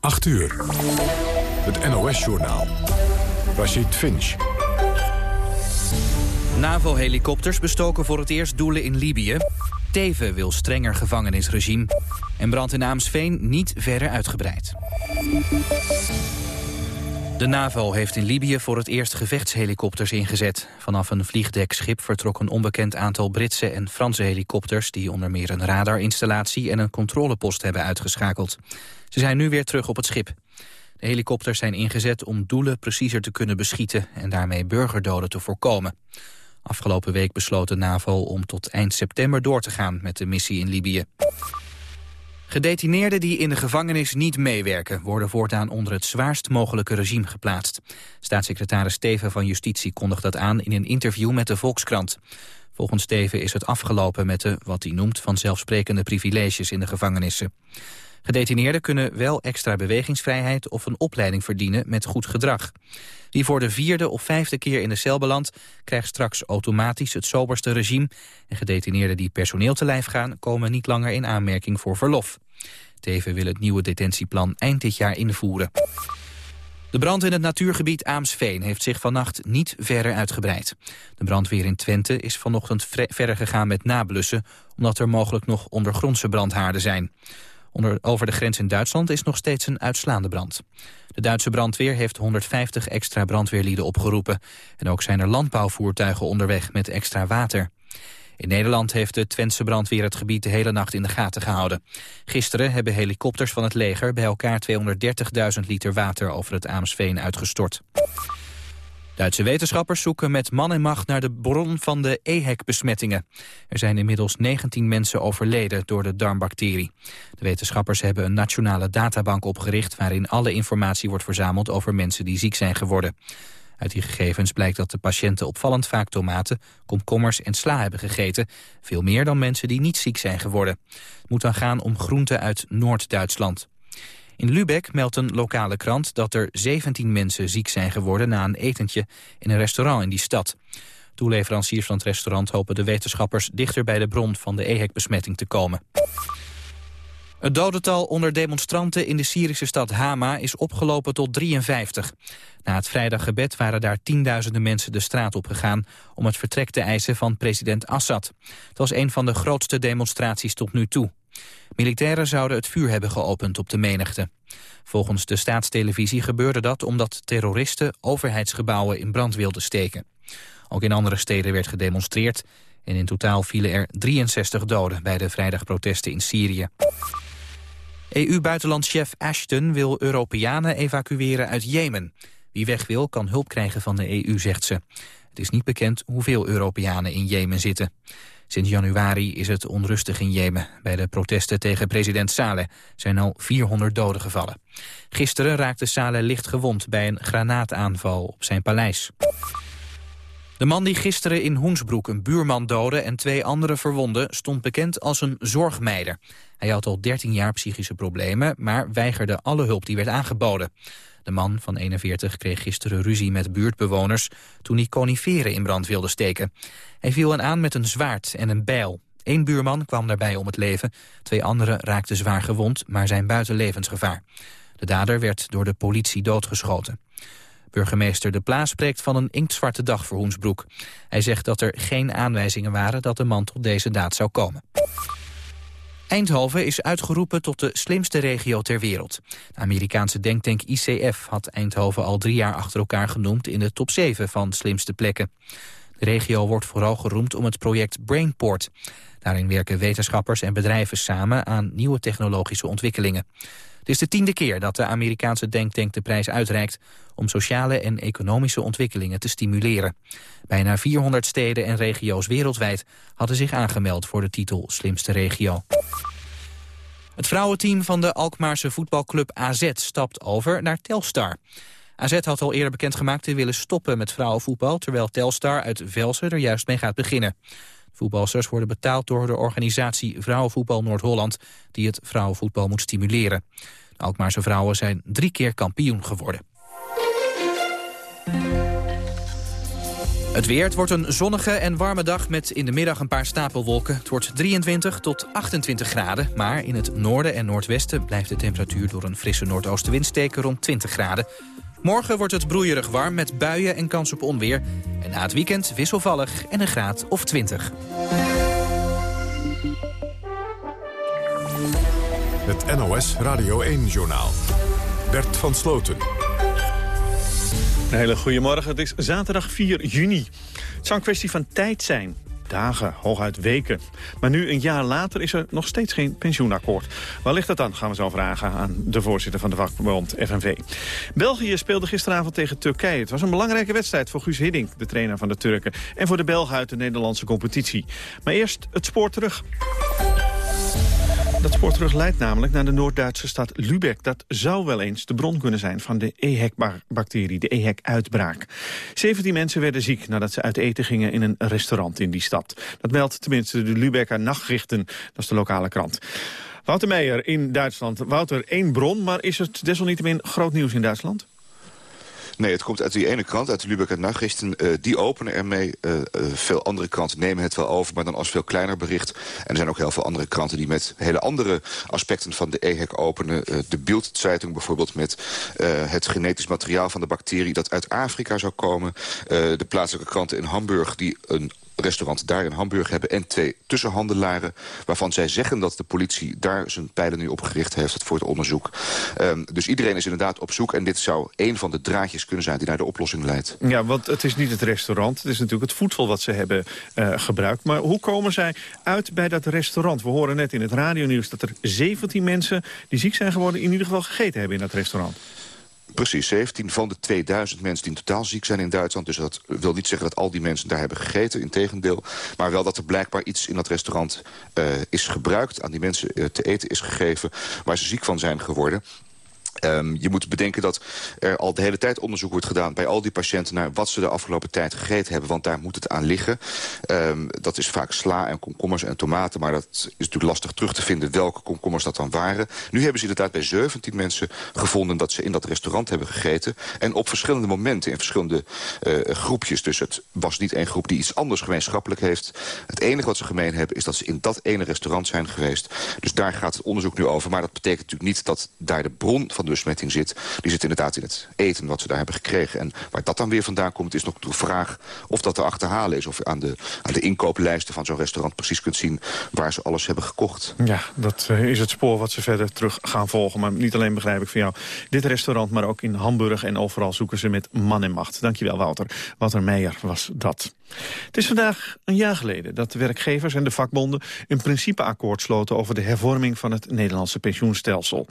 8 uur. Het NOS-journaal. Rashid Finch. NAVO-helikopters bestoken voor het eerst doelen in Libië. Teven wil strenger gevangenisregime. En brand in Aamsveen niet verder uitgebreid. De NAVO heeft in Libië voor het eerst gevechtshelikopters ingezet. Vanaf een vliegdekschip vertrok een onbekend aantal Britse en Franse helikopters... die onder meer een radarinstallatie en een controlepost hebben uitgeschakeld. Ze zijn nu weer terug op het schip. De helikopters zijn ingezet om doelen preciezer te kunnen beschieten... en daarmee burgerdoden te voorkomen. Afgelopen week besloot de NAVO om tot eind september door te gaan met de missie in Libië. Gedetineerden die in de gevangenis niet meewerken... worden voortaan onder het zwaarst mogelijke regime geplaatst. Staatssecretaris Steven van Justitie kondigt dat aan in een interview met de Volkskrant. Volgens Steven is het afgelopen met de, wat hij noemt, vanzelfsprekende privileges in de gevangenissen. Gedetineerden kunnen wel extra bewegingsvrijheid of een opleiding verdienen met goed gedrag. Wie voor de vierde of vijfde keer in de cel belandt... krijgt straks automatisch het soberste regime... en gedetineerden die personeel te lijf gaan... komen niet langer in aanmerking voor verlof. Teven wil het nieuwe detentieplan eind dit jaar invoeren. De brand in het natuurgebied Aamsveen heeft zich vannacht niet verder uitgebreid. De brandweer in Twente is vanochtend verder gegaan met nablussen... omdat er mogelijk nog ondergrondse brandhaarden zijn. Onder, over de grens in Duitsland is nog steeds een uitslaande brand. De Duitse brandweer heeft 150 extra brandweerlieden opgeroepen. En ook zijn er landbouwvoertuigen onderweg met extra water. In Nederland heeft de Twentse brandweer het gebied de hele nacht in de gaten gehouden. Gisteren hebben helikopters van het leger bij elkaar 230.000 liter water over het Aamsveen uitgestort. Duitse wetenschappers zoeken met man en macht naar de bron van de EHEC-besmettingen. Er zijn inmiddels 19 mensen overleden door de darmbacterie. De wetenschappers hebben een nationale databank opgericht... waarin alle informatie wordt verzameld over mensen die ziek zijn geworden. Uit die gegevens blijkt dat de patiënten opvallend vaak tomaten, komkommers en sla hebben gegeten. Veel meer dan mensen die niet ziek zijn geworden. Het moet dan gaan om groenten uit Noord-Duitsland. In Lübeck meldt een lokale krant dat er 17 mensen ziek zijn geworden na een etentje in een restaurant in die stad. Toeleveranciers van het restaurant hopen de wetenschappers dichter bij de bron van de EHEC-besmetting te komen. Het dodental onder demonstranten in de Syrische stad Hama is opgelopen tot 53. Na het vrijdaggebed waren daar tienduizenden mensen de straat op gegaan om het vertrek te eisen van president Assad. Het was een van de grootste demonstraties tot nu toe. Militairen zouden het vuur hebben geopend op de menigte. Volgens de staatstelevisie gebeurde dat omdat terroristen overheidsgebouwen in brand wilden steken. Ook in andere steden werd gedemonstreerd en in totaal vielen er 63 doden bij de vrijdagprotesten in Syrië. EU-buitenlandchef Ashton wil Europeanen evacueren uit Jemen. Wie weg wil kan hulp krijgen van de EU, zegt ze. Het is niet bekend hoeveel Europeanen in Jemen zitten. Sinds januari is het onrustig in Jemen. Bij de protesten tegen president Saleh zijn al 400 doden gevallen. Gisteren raakte Saleh licht gewond bij een granaataanval op zijn paleis. De man die gisteren in Hoensbroek een buurman doodde en twee anderen verwonde... stond bekend als een zorgmeider. Hij had al 13 jaar psychische problemen, maar weigerde alle hulp die werd aangeboden. De man van 41 kreeg gisteren ruzie met buurtbewoners toen hij coniferen in brand wilde steken. Hij viel hen aan met een zwaard en een bijl. Eén buurman kwam daarbij om het leven. Twee anderen raakten zwaar gewond, maar zijn buiten levensgevaar. De dader werd door de politie doodgeschoten. Burgemeester De Plaas spreekt van een inktzwarte dag voor Hoensbroek. Hij zegt dat er geen aanwijzingen waren dat de man tot deze daad zou komen. Eindhoven is uitgeroepen tot de slimste regio ter wereld. De Amerikaanse denktank ICF had Eindhoven al drie jaar achter elkaar genoemd in de top 7 van slimste plekken. De regio wordt vooral geroemd om het project Brainport. Daarin werken wetenschappers en bedrijven samen aan nieuwe technologische ontwikkelingen. Het is de tiende keer dat de Amerikaanse denktank de prijs uitreikt... om sociale en economische ontwikkelingen te stimuleren. Bijna 400 steden en regio's wereldwijd hadden zich aangemeld voor de titel Slimste Regio. Het vrouwenteam van de Alkmaarse voetbalclub AZ stapt over naar Telstar. AZ had al eerder bekendgemaakt te willen stoppen met vrouwenvoetbal... terwijl Telstar uit Velsen er juist mee gaat beginnen. Voetbalsters worden betaald door de organisatie Vrouwenvoetbal Noord-Holland... die het vrouwenvoetbal moet stimuleren. De Alkmaarse vrouwen zijn drie keer kampioen geworden. Het weer, het wordt een zonnige en warme dag met in de middag een paar stapelwolken. Het wordt 23 tot 28 graden, maar in het noorden en noordwesten... blijft de temperatuur door een frisse noordoostenwind steken rond 20 graden. Morgen wordt het broeierig warm met buien en kans op onweer. En na het weekend wisselvallig en een graad of 20. Het NOS Radio 1-journaal. Bert van Sloten. Een hele goede morgen. Het is zaterdag 4 juni. Het zou een kwestie van tijd zijn. Dagen, hooguit weken. Maar nu, een jaar later, is er nog steeds geen pensioenakkoord. Waar ligt dat dan, gaan we zo vragen aan de voorzitter van de vakbond FNV. België speelde gisteravond tegen Turkije. Het was een belangrijke wedstrijd voor Guus Hiddink, de trainer van de Turken. En voor de Belgen uit de Nederlandse competitie. Maar eerst het spoor terug. Dat spoor terug leidt namelijk naar de Noord-Duitse stad Lübeck. Dat zou wel eens de bron kunnen zijn van de EHEC-bacterie, de EHEC-uitbraak. 17 mensen werden ziek nadat ze uit eten gingen in een restaurant in die stad. Dat meldt tenminste de Lübecker Nachtrichten, dat is de lokale krant. Wouter Meijer in Duitsland. Wouter, één bron, maar is het desalniettemin groot nieuws in Duitsland? Nee, het komt uit die ene krant, uit de Lübecker Nachrichten. Uh, die openen ermee. Uh, uh, veel andere kranten nemen het wel over, maar dan als veel kleiner bericht. En er zijn ook heel veel andere kranten die met hele andere aspecten van de EHEC openen. de Bild-Zeitung bijvoorbeeld met het genetisch materiaal van de bacterie... dat uit Afrika zou komen. de plaatselijke kranten in Hamburg die een restaurant daar in Hamburg hebben... en twee tussenhandelaren waarvan zij zeggen dat de politie daar zijn pijlen nu op gericht heeft voor het onderzoek. Um, dus iedereen is inderdaad op zoek en dit zou een van de draadjes kunnen zijn die naar de oplossing leidt. Ja, want het is niet het restaurant, het is natuurlijk het voedsel wat ze hebben uh, gebruikt. Maar hoe komen zij uit bij dat restaurant? We horen net in het radionieuws dat er 17 mensen die ziek zijn geworden... in ieder geval gegeten hebben in dat restaurant. Precies, 17 van de 2000 mensen die in totaal ziek zijn in Duitsland. Dus dat wil niet zeggen dat al die mensen daar hebben gegeten, integendeel. Maar wel dat er blijkbaar iets in dat restaurant uh, is gebruikt... aan die mensen uh, te eten is gegeven waar ze ziek van zijn geworden. Um, je moet bedenken dat er al de hele tijd onderzoek wordt gedaan... bij al die patiënten naar wat ze de afgelopen tijd gegeten hebben. Want daar moet het aan liggen. Um, dat is vaak sla en komkommers en tomaten. Maar dat is natuurlijk lastig terug te vinden welke komkommers dat dan waren. Nu hebben ze inderdaad bij 17 mensen gevonden... dat ze in dat restaurant hebben gegeten. En op verschillende momenten in verschillende uh, groepjes. Dus het was niet één groep die iets anders gemeenschappelijk heeft. Het enige wat ze gemeen hebben is dat ze in dat ene restaurant zijn geweest. Dus daar gaat het onderzoek nu over. Maar dat betekent natuurlijk niet dat daar de bron van de besmetting zit... die zit inderdaad in het eten wat ze daar hebben gekregen. En waar dat dan weer vandaan komt, is nog de vraag of dat te achterhalen is. Of je aan de, aan de inkooplijsten van zo'n restaurant precies kunt zien... waar ze alles hebben gekocht. Ja, dat uh, is het spoor wat ze verder terug gaan volgen. Maar niet alleen begrijp ik van jou dit restaurant... maar ook in Hamburg en overal zoeken ze met man en macht. Dankjewel, Wouter. Wouter Meijer was dat. Het is vandaag een jaar geleden dat de werkgevers en de vakbonden... een principeakkoord sloten over de hervorming van het Nederlandse pensioenstelsel.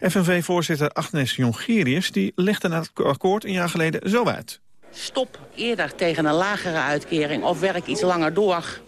FNV-voorzitter Agnes Jongerius die legde het akkoord een jaar geleden zo uit. Stop eerder tegen een lagere uitkering of werk iets langer door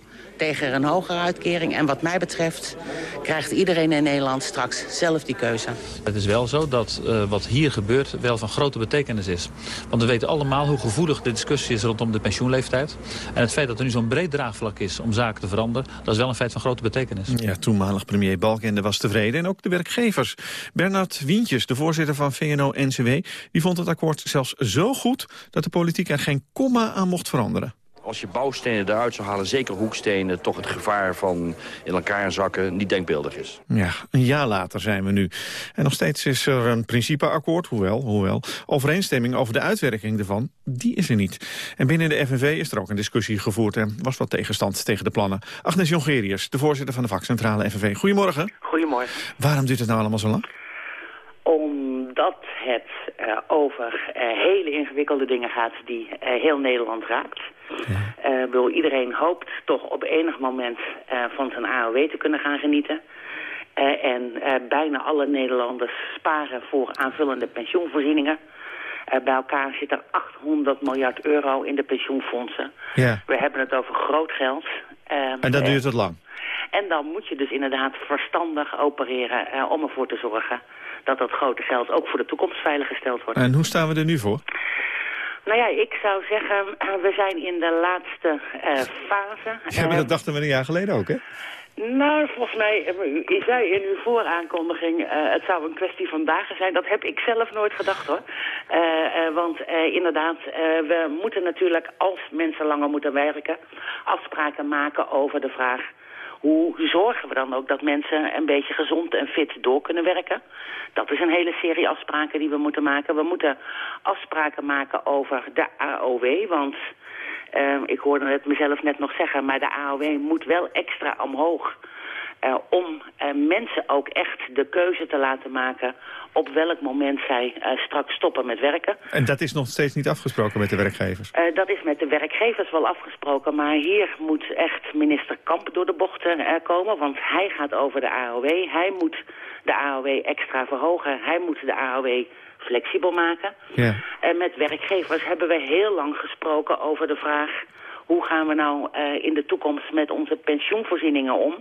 tegen een hogere uitkering. En wat mij betreft krijgt iedereen in Nederland straks zelf die keuze. Het is wel zo dat uh, wat hier gebeurt wel van grote betekenis is. Want we weten allemaal hoe gevoelig de discussie is rondom de pensioenleeftijd. En het feit dat er nu zo'n breed draagvlak is om zaken te veranderen... dat is wel een feit van grote betekenis. Ja, toenmalig premier Balkende was tevreden. En ook de werkgevers. Bernard Wientjes, de voorzitter van VNO-NCW... die vond het akkoord zelfs zo goed dat de politiek er geen komma aan mocht veranderen. Als je bouwstenen eruit zou halen, zeker hoekstenen... toch het gevaar van in elkaar zakken niet denkbeeldig is. Ja, een jaar later zijn we nu. En nog steeds is er een principeakkoord, hoewel, hoewel overeenstemming over de uitwerking ervan, die is er niet. En binnen de FNV is er ook een discussie gevoerd en was wat tegenstand tegen de plannen. Agnes Jongerius, de voorzitter van de vakcentrale FNV. Goedemorgen. Goedemorgen. Waarom duurt het nou allemaal zo lang? Omdat het uh, over uh, hele ingewikkelde dingen gaat die uh, heel Nederland raakt. Ja. wil iedereen hoopt toch op enig moment van zijn AOW te kunnen gaan genieten. en bijna alle Nederlanders sparen voor aanvullende pensioenvoorzieningen. bij elkaar zit er 800 miljard euro in de pensioenfondsen. Ja. We hebben het over groot geld. en dat duurt het lang? En dan moet je dus inderdaad verstandig opereren om ervoor te zorgen dat dat grote geld ook voor de toekomst veiliggesteld wordt. En hoe staan we er nu voor? Nou ja, ik zou zeggen, we zijn in de laatste fase. Ja, maar dat dachten we een jaar geleden ook, hè? Nou, volgens mij, u zei in uw vooraankondiging, uh, het zou een kwestie van dagen zijn. Dat heb ik zelf nooit gedacht hoor. Uh, uh, want inderdaad, we moeten natuurlijk, als mensen langer moeten werken, afspraken maken over de vraag... hoe zorgen we dan ook dat mensen een beetje gezond en fit door kunnen werken? Dat is een hele serie afspraken die we moeten maken. We moeten afspraken maken over de AOW, want... Uh, ik hoorde het mezelf net nog zeggen, maar de AOW moet wel extra omhoog. Uh, om uh, mensen ook echt de keuze te laten maken op welk moment zij straks stoppen met werken. En dat is nog steeds niet afgesproken met de werkgevers? dat is met de werkgevers wel afgesproken, maar hier moet echt minister Kamp door de bocht komen, want hij gaat over de AOW. Hij moet de AOW extra verhogen. Hij moet de AOW flexibel maken. Ja. En met werkgevers hebben we heel lang gesproken over de vraag... hoe gaan we nou uh, in de toekomst met onze pensioenvoorzieningen om...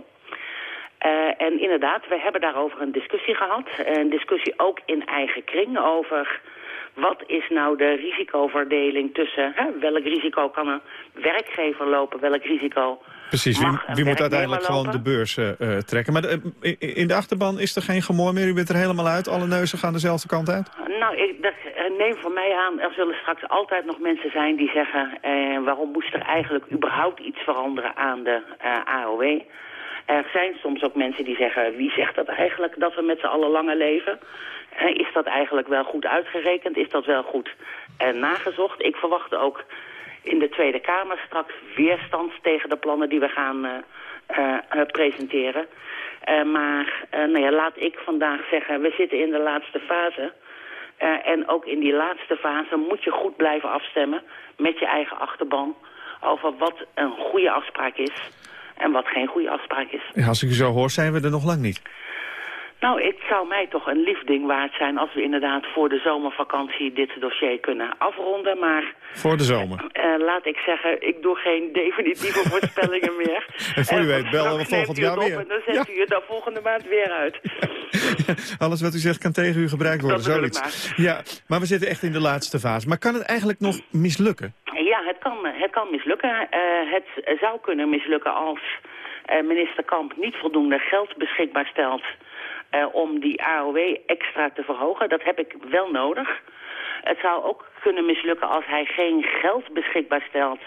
Uh, en inderdaad, we hebben daarover een discussie gehad. Een discussie ook in eigen kring over wat is nou de risicoverdeling tussen... Hè, welk risico kan een werkgever lopen, welk risico Precies, wie, wie moet uiteindelijk gewoon de beurs uh, trekken. Maar de, in de achterban is er geen gemoor meer, u bent er helemaal uit. Alle neuzen gaan dezelfde kant uit? Nou, ik dat, neem van mij aan, er zullen straks altijd nog mensen zijn die zeggen... Eh, waarom moest er eigenlijk überhaupt iets veranderen aan de AOW... Er zijn soms ook mensen die zeggen, wie zegt dat eigenlijk, dat we met z'n allen langer leven? is dat eigenlijk wel goed uitgerekend? Is dat wel goed uh, nagezocht? Ik verwacht ook in de Tweede Kamer straks weerstand tegen de plannen die we gaan uh, uh, presenteren. maar nou ja, laat ik vandaag zeggen, we zitten in de laatste fase. en ook in die laatste fase moet je goed blijven afstemmen met je eigen achterban... over wat een goede afspraak is en wat geen goede afspraak is. Ja, als ik u zo hoor, zijn we er nog lang niet. Nou, het zou mij toch een lief ding waard zijn als we inderdaad voor de zomervakantie dit dossier kunnen afronden. Maar voor de zomer? Uh, laat ik zeggen, ik doe geen definitieve voorspellingen meer. En voor u weet bellen we volgend jaar weer. En dan zet u het dan volgende maand weer uit. Alles wat u zegt kan tegen u gebruikt worden, dat zoiets. Maar. Ja, maar we zitten echt in de laatste fase. Maar kan het eigenlijk nog mislukken? Het kan, het kan mislukken. Uh, het zou kunnen mislukken als uh, minister Kamp niet voldoende geld beschikbaar stelt uh, om die AOW extra te verhogen. Dat heb ik wel nodig. Het zou ook kunnen mislukken als hij geen geld beschikbaar stelt...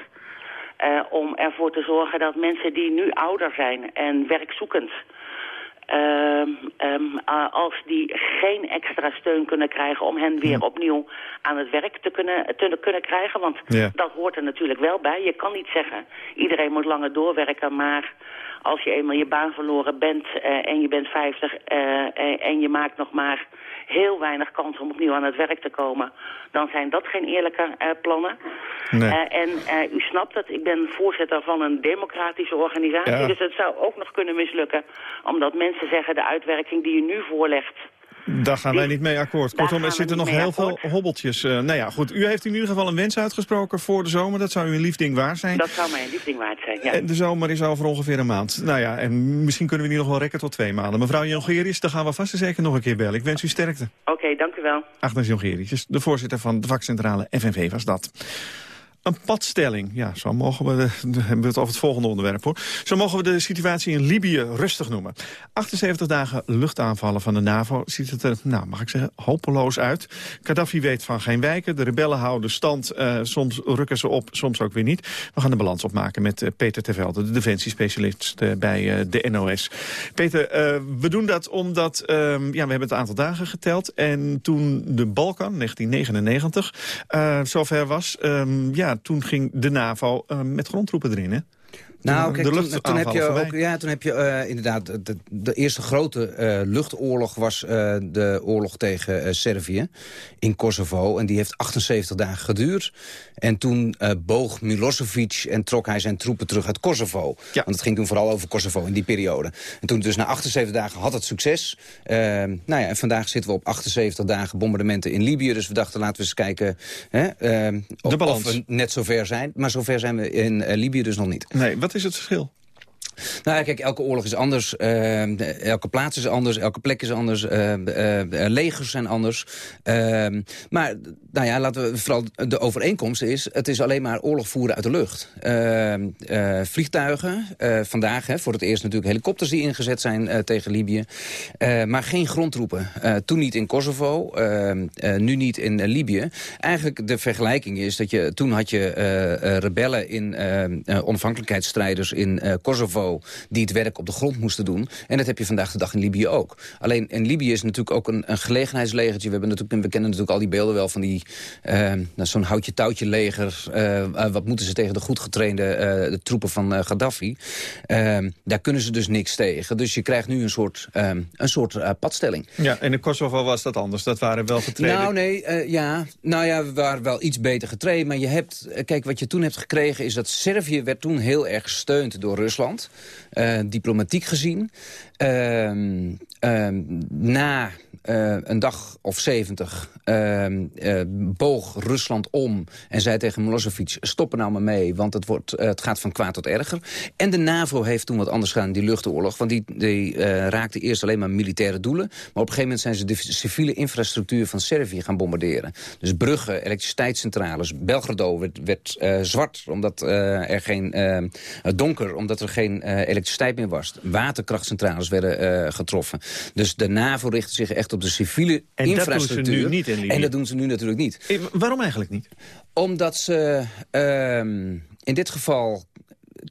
Om ervoor te zorgen dat mensen die nu ouder zijn en werkzoekend... Uh, um, als die geen extra steun kunnen krijgen om hen weer opnieuw aan het werk te kunnen, te kunnen krijgen. Want ja. dat hoort er natuurlijk wel bij. Je kan niet zeggen, iedereen moet langer doorwerken, maar als je eenmaal je baan verloren bent uh, en je bent 50 uh, uh, en je maakt nog maar heel weinig kans om opnieuw aan het werk te komen, dan zijn dat geen eerlijke plannen. Nee. en u snapt het, ik ben voorzitter van een democratische organisatie, ja. dus het zou ook nog kunnen mislukken, omdat mensen zeggen de uitwerking die u nu voorlegt, daar gaan wij niet mee akkoord. Kortom, er zitten nog heel veel hobbeltjes. Uh, nou ja, goed. U heeft in ieder geval een wens uitgesproken voor de zomer. Dat zou u een liefding waard zijn. Dat zou mij een liefding waard zijn, ja. En de zomer is over ongeveer een maand. Nou ja, en misschien kunnen we die nog wel rekken tot twee maanden. Mevrouw Jongerius, dan gaan we vast en zeker nog een keer bellen. Ik wens u sterkte. Oké, okay, dank u wel. Agnes Jongerius, de voorzitter van de vakcentrale FNV was dat. Een padstelling. Ja, zo mogen we, de, hebben we het over het volgende onderwerp hoor. Zo mogen we de situatie in Libië rustig noemen. 78 dagen luchtaanvallen van de NAVO ziet het er, nou mag ik zeggen, hopeloos uit. Gaddafi weet van geen wijken. De rebellen houden stand. Uh, soms rukken ze op, soms ook weer niet. We gaan de balans opmaken met uh, Peter Tervelde, de defensiespecialist uh, bij de NOS. Peter, we doen dat omdat, ehm, ja, we hebben het aantal dagen geteld. En toen de Balkan, 1999, zover was, um, toen ging de NAVO uh, met grondtroepen erin? Nou, kijk, toen, toen, heb je ook, ja, toen heb je uh, inderdaad... De, de, eerste grote uh, luchtoorlog was uh, de oorlog tegen Servië in Kosovo. En die heeft 78 dagen geduurd. En toen boog Milosevic en trok hij zijn troepen terug uit Kosovo. Ja. Want het ging toen vooral over Kosovo in die periode. En toen dus na 78 dagen had het succes. nou ja, en vandaag zitten we op 78 dagen bombardementen in Libië. Dus we dachten, laten we eens kijken hè, of, of, we net zover zijn. Maar zover zijn we in Libië dus nog niet. Nee, wat is het verschil? Nou, kijk, elke oorlog is anders. Uh, elke plaats is anders, elke plek is anders. Uh, legers zijn anders. Ehm, maar nou ja, laten we vooral de overeenkomst is... het is alleen maar oorlog voeren uit de lucht. Ehm, vliegtuigen, vandaag hè, voor het eerst natuurlijk helikopters die ingezet zijn tegen Libië. maar geen grondtroepen. toen niet in Kosovo, nu niet in Libië. Eigenlijk de vergelijking is dat je... toen had je rebellen in onafhankelijkheidsstrijders in Kosovo... die het werk op de grond moesten doen. En dat heb je vandaag de dag in Libië ook. Alleen in Libië is natuurlijk ook een, een gelegenheidslegertje. We, hebben natuurlijk, we kennen natuurlijk al die beelden wel van die uh, zo'n houtje-touwtje leger. Uh, wat moeten ze tegen de goed getrainde de troepen van Gaddafi? Daar kunnen ze dus niks tegen. Dus je krijgt nu een soort, een soort padstelling. Ja, en in Kosovo was dat anders. Dat waren wel getraind. Nou nee, ja. Nou ja, we waren wel iets beter getraind. Maar je hebt, kijk, wat je toen hebt gekregen is dat Servië werd toen heel erg gesteund door Rusland. Diplomatiek gezien. Ehm, ehm, na uh, een dag of zeventig uh, uh, boog Rusland om en zei tegen Milosevic... stoppen nou maar mee, want het, wordt, het gaat van kwaad tot erger. En de NAVO heeft toen wat anders gedaan, die luchtoorlog... want die, die raakte eerst alleen maar militaire doelen... maar op een gegeven moment zijn ze de civiele infrastructuur van Servië gaan bombarderen. Dus bruggen, elektriciteitscentrales, Belgrado werd, werd zwart... omdat er geen donker, omdat er geen elektriciteit meer was. Waterkrachtcentrales werden getroffen. Dus de NAVO richtte zich echt op de civiele en infrastructuur. dat doen ze nu niet in Libië. En dat doen ze nu natuurlijk niet. Eh, waarom eigenlijk niet? Omdat ze uh, in dit geval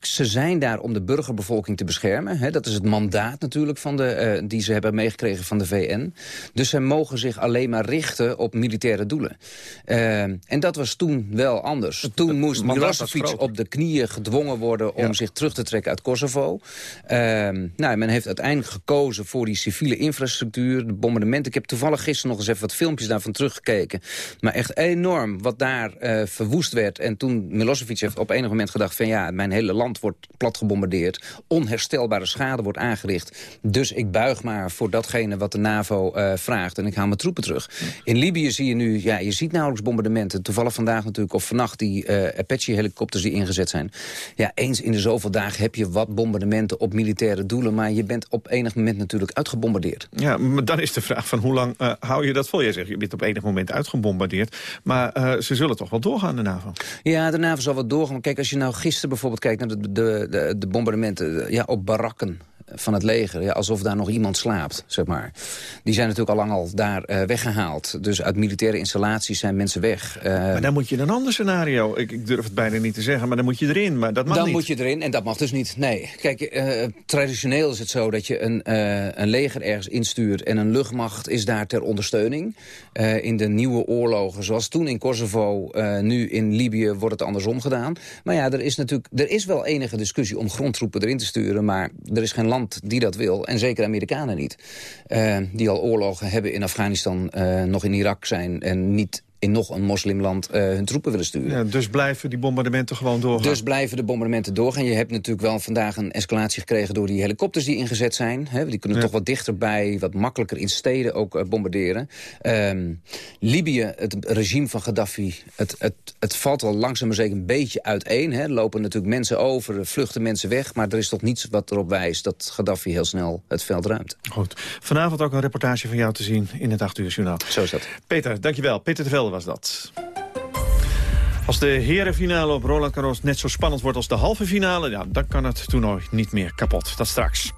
ze zijn daar om de burgerbevolking te beschermen. Hè. Dat is het mandaat natuurlijk van de, uh, die ze hebben meegekregen van de VN. Dus zij mogen zich alleen maar richten op militaire doelen. Uh, en dat was toen wel anders. toen moest Milosevic op de knieën gedwongen worden... om zich terug te trekken uit Kosovo. Uh, nou, men heeft uiteindelijk gekozen voor die civiele infrastructuur... de bombardementen. Ik heb toevallig gisteren nog eens even wat filmpjes daarvan teruggekeken. Maar echt enorm wat daar uh, verwoest werd. En toen Milosevic heeft op enig moment gedacht... van ja, mijn hele land wordt plat gebombardeerd. Onherstelbare schade wordt aangericht. Dus ik buig maar voor datgene wat de NAVO uh, vraagt. En ik haal mijn troepen terug. In Libië zie je nu, ja, je ziet nauwelijks bombardementen. Toevallig vandaag natuurlijk, of vannacht die uh, Apache-helikopters die ingezet zijn. Ja, eens in de zoveel dagen heb je wat bombardementen op militaire doelen. Maar je bent op enig moment natuurlijk uitgebombardeerd. Ja, maar dan is de vraag van hoe lang uh, hou je dat vol? Jij zegt, je bent op enig moment uitgebombardeerd. Maar ze zullen toch wel doorgaan, de NAVO? Ja, de NAVO zal wel doorgaan. Kijk, als je nou gisteren bijvoorbeeld kijkt de, de, de bombardementen ja, op barakken van het leger. Ja, alsof daar nog iemand slaapt, zeg maar. Die zijn natuurlijk al lang al daar uh, weggehaald. Dus uit militaire installaties zijn mensen weg. Uh, maar dan moet je een ander scenario. Ik, ik, durf het bijna niet te zeggen, maar dan moet je erin. Maar dat mag dan niet. moet je erin en dat mag dus niet. Nee. Kijk, uh, traditioneel is het zo dat je een, een leger ergens instuurt... en een luchtmacht is daar ter ondersteuning. in de nieuwe oorlogen, zoals toen in Kosovo... nu in Libië wordt het andersom gedaan. Maar ja, er is natuurlijk er is wel enige discussie om grondtroepen erin te sturen... maar er is geen land die dat wil. En zeker Amerikanen niet. Uh, die al oorlogen hebben in Afghanistan, uh, nog in Irak zijn... en niet in nog een moslimland uh, hun troepen willen sturen. Ja, dus blijven die bombardementen gewoon doorgaan? Dus blijven de bombardementen doorgaan. Je hebt natuurlijk wel vandaag een escalatie gekregen door die helikopters die ingezet zijn. Hè, die kunnen toch wat dichterbij, wat makkelijker in steden ook uh, bombarderen. Um, Libië, het regime van Gaddafi, het, het, het valt wel langzaam maar zeker een beetje uiteen. Hè. Er lopen natuurlijk mensen over, vluchten mensen weg. Maar er is toch niets wat erop wijst dat Gaddafi heel snel het veld ruimt. Goed. Vanavond ook een reportage van jou te zien in het 8 uur journaal. Zo is dat. Peter, dankjewel. Peter de Velde was dat. Als de herenfinale op Roland Garros net zo spannend wordt als de halve finale... Ja, dan kan het toernooi niet meer kapot. Dat straks.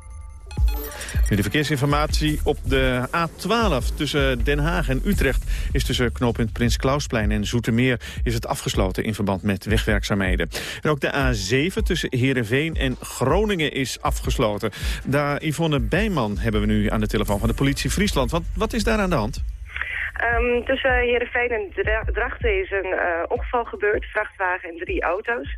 Nu de verkeersinformatie op de A12 tussen Den Haag en Utrecht... is tussen knooppunt Prins Klausplein en Zoetermeer... is het afgesloten in verband met wegwerkzaamheden. En ook de A7 tussen Heerenveen en Groningen is afgesloten. Daar Yvonne Bijman hebben we nu aan de telefoon van de politie Friesland. Wat, wat is daar aan de hand? Um, tussen Heerenveen en Drachten is een uh, ongeval gebeurd. Vrachtwagen en drie auto's.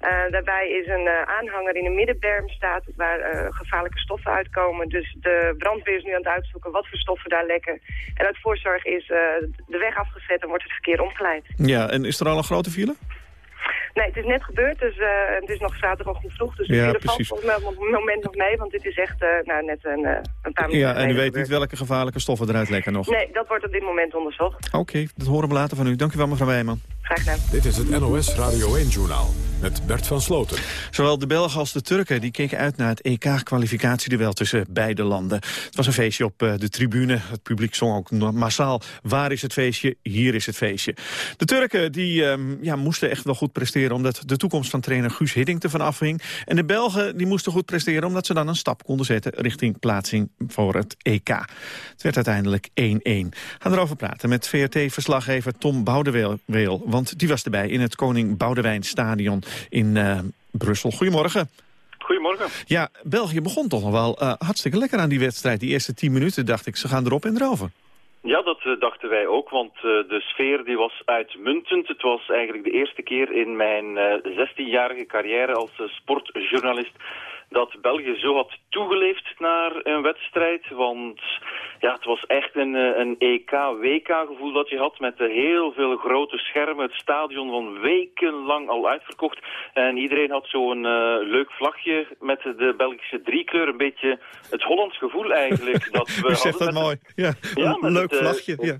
Uh, daarbij is een uh, aanhanger in een middenberm staat waar gevaarlijke stoffen uitkomen. Dus de brandweer is nu aan het uitzoeken wat voor stoffen daar lekken. En uit voorzorg is de weg afgezet en wordt het verkeer omgeleid. Ja, en is er al een grote file? Nee, het is net gebeurd, dus uh, het is nog zaterdag vroeg. Dus ja, valt volgens mij op het moment nog mee, want dit is echt uh, nou, net een, uh, een paar minuten Ja, en u weet niet welke gevaarlijke stoffen eruit lekken nog? Nee, dat wordt op dit moment onderzocht. Oké, okay, dat horen we later van u. Dank u wel, mevrouw Wijman. Graag gedaan. Dit is het NOS Radio 1-journaal met Bert van Sloten. Zowel de Belgen als de Turken die keken uit naar het EK-kwalificatieduel tussen beide landen. Het was een feestje op eh, de tribune. Het publiek zong ook massaal. Waar is het feestje? Hier is het feestje. De Turken die, um, ja, moesten echt wel goed presteren... omdat de toekomst van trainer Guus Hiddink ervan afhing. En de Belgen die moesten goed presteren... omdat ze dan een stap konden zetten richting plaatsing voor het EK. Het werd uiteindelijk 1-1. Gaan erover praten met VRT-verslaggever Tom Boudeweel. Want die was erbij in het Koning Boudewijn Stadion in uh, Brussel. Goedemorgen. Goedemorgen. Ja, België begon toch nog wel uh, hartstikke lekker aan die wedstrijd. Die eerste tien minuten dacht ik, ze gaan erop en erover. Ja, dat uh, dachten wij ook, want uh, de sfeer die was uitmuntend. Het was eigenlijk de eerste keer in mijn 16-jarige carrière als sportjournalist dat België zo had toegeleefd naar een wedstrijd. Want ja, het was echt een, eh, een EK-WK-gevoel dat je had met heel veel grote schermen. Het stadion van wekenlang al uitverkocht. En iedereen had zo'n uh, leuk vlagje met de Belgische driekleur. Een beetje het Hollands gevoel eigenlijk. Dat we Je zegt dat mooi. Ja, leuk het, uh, vlagje. Ja.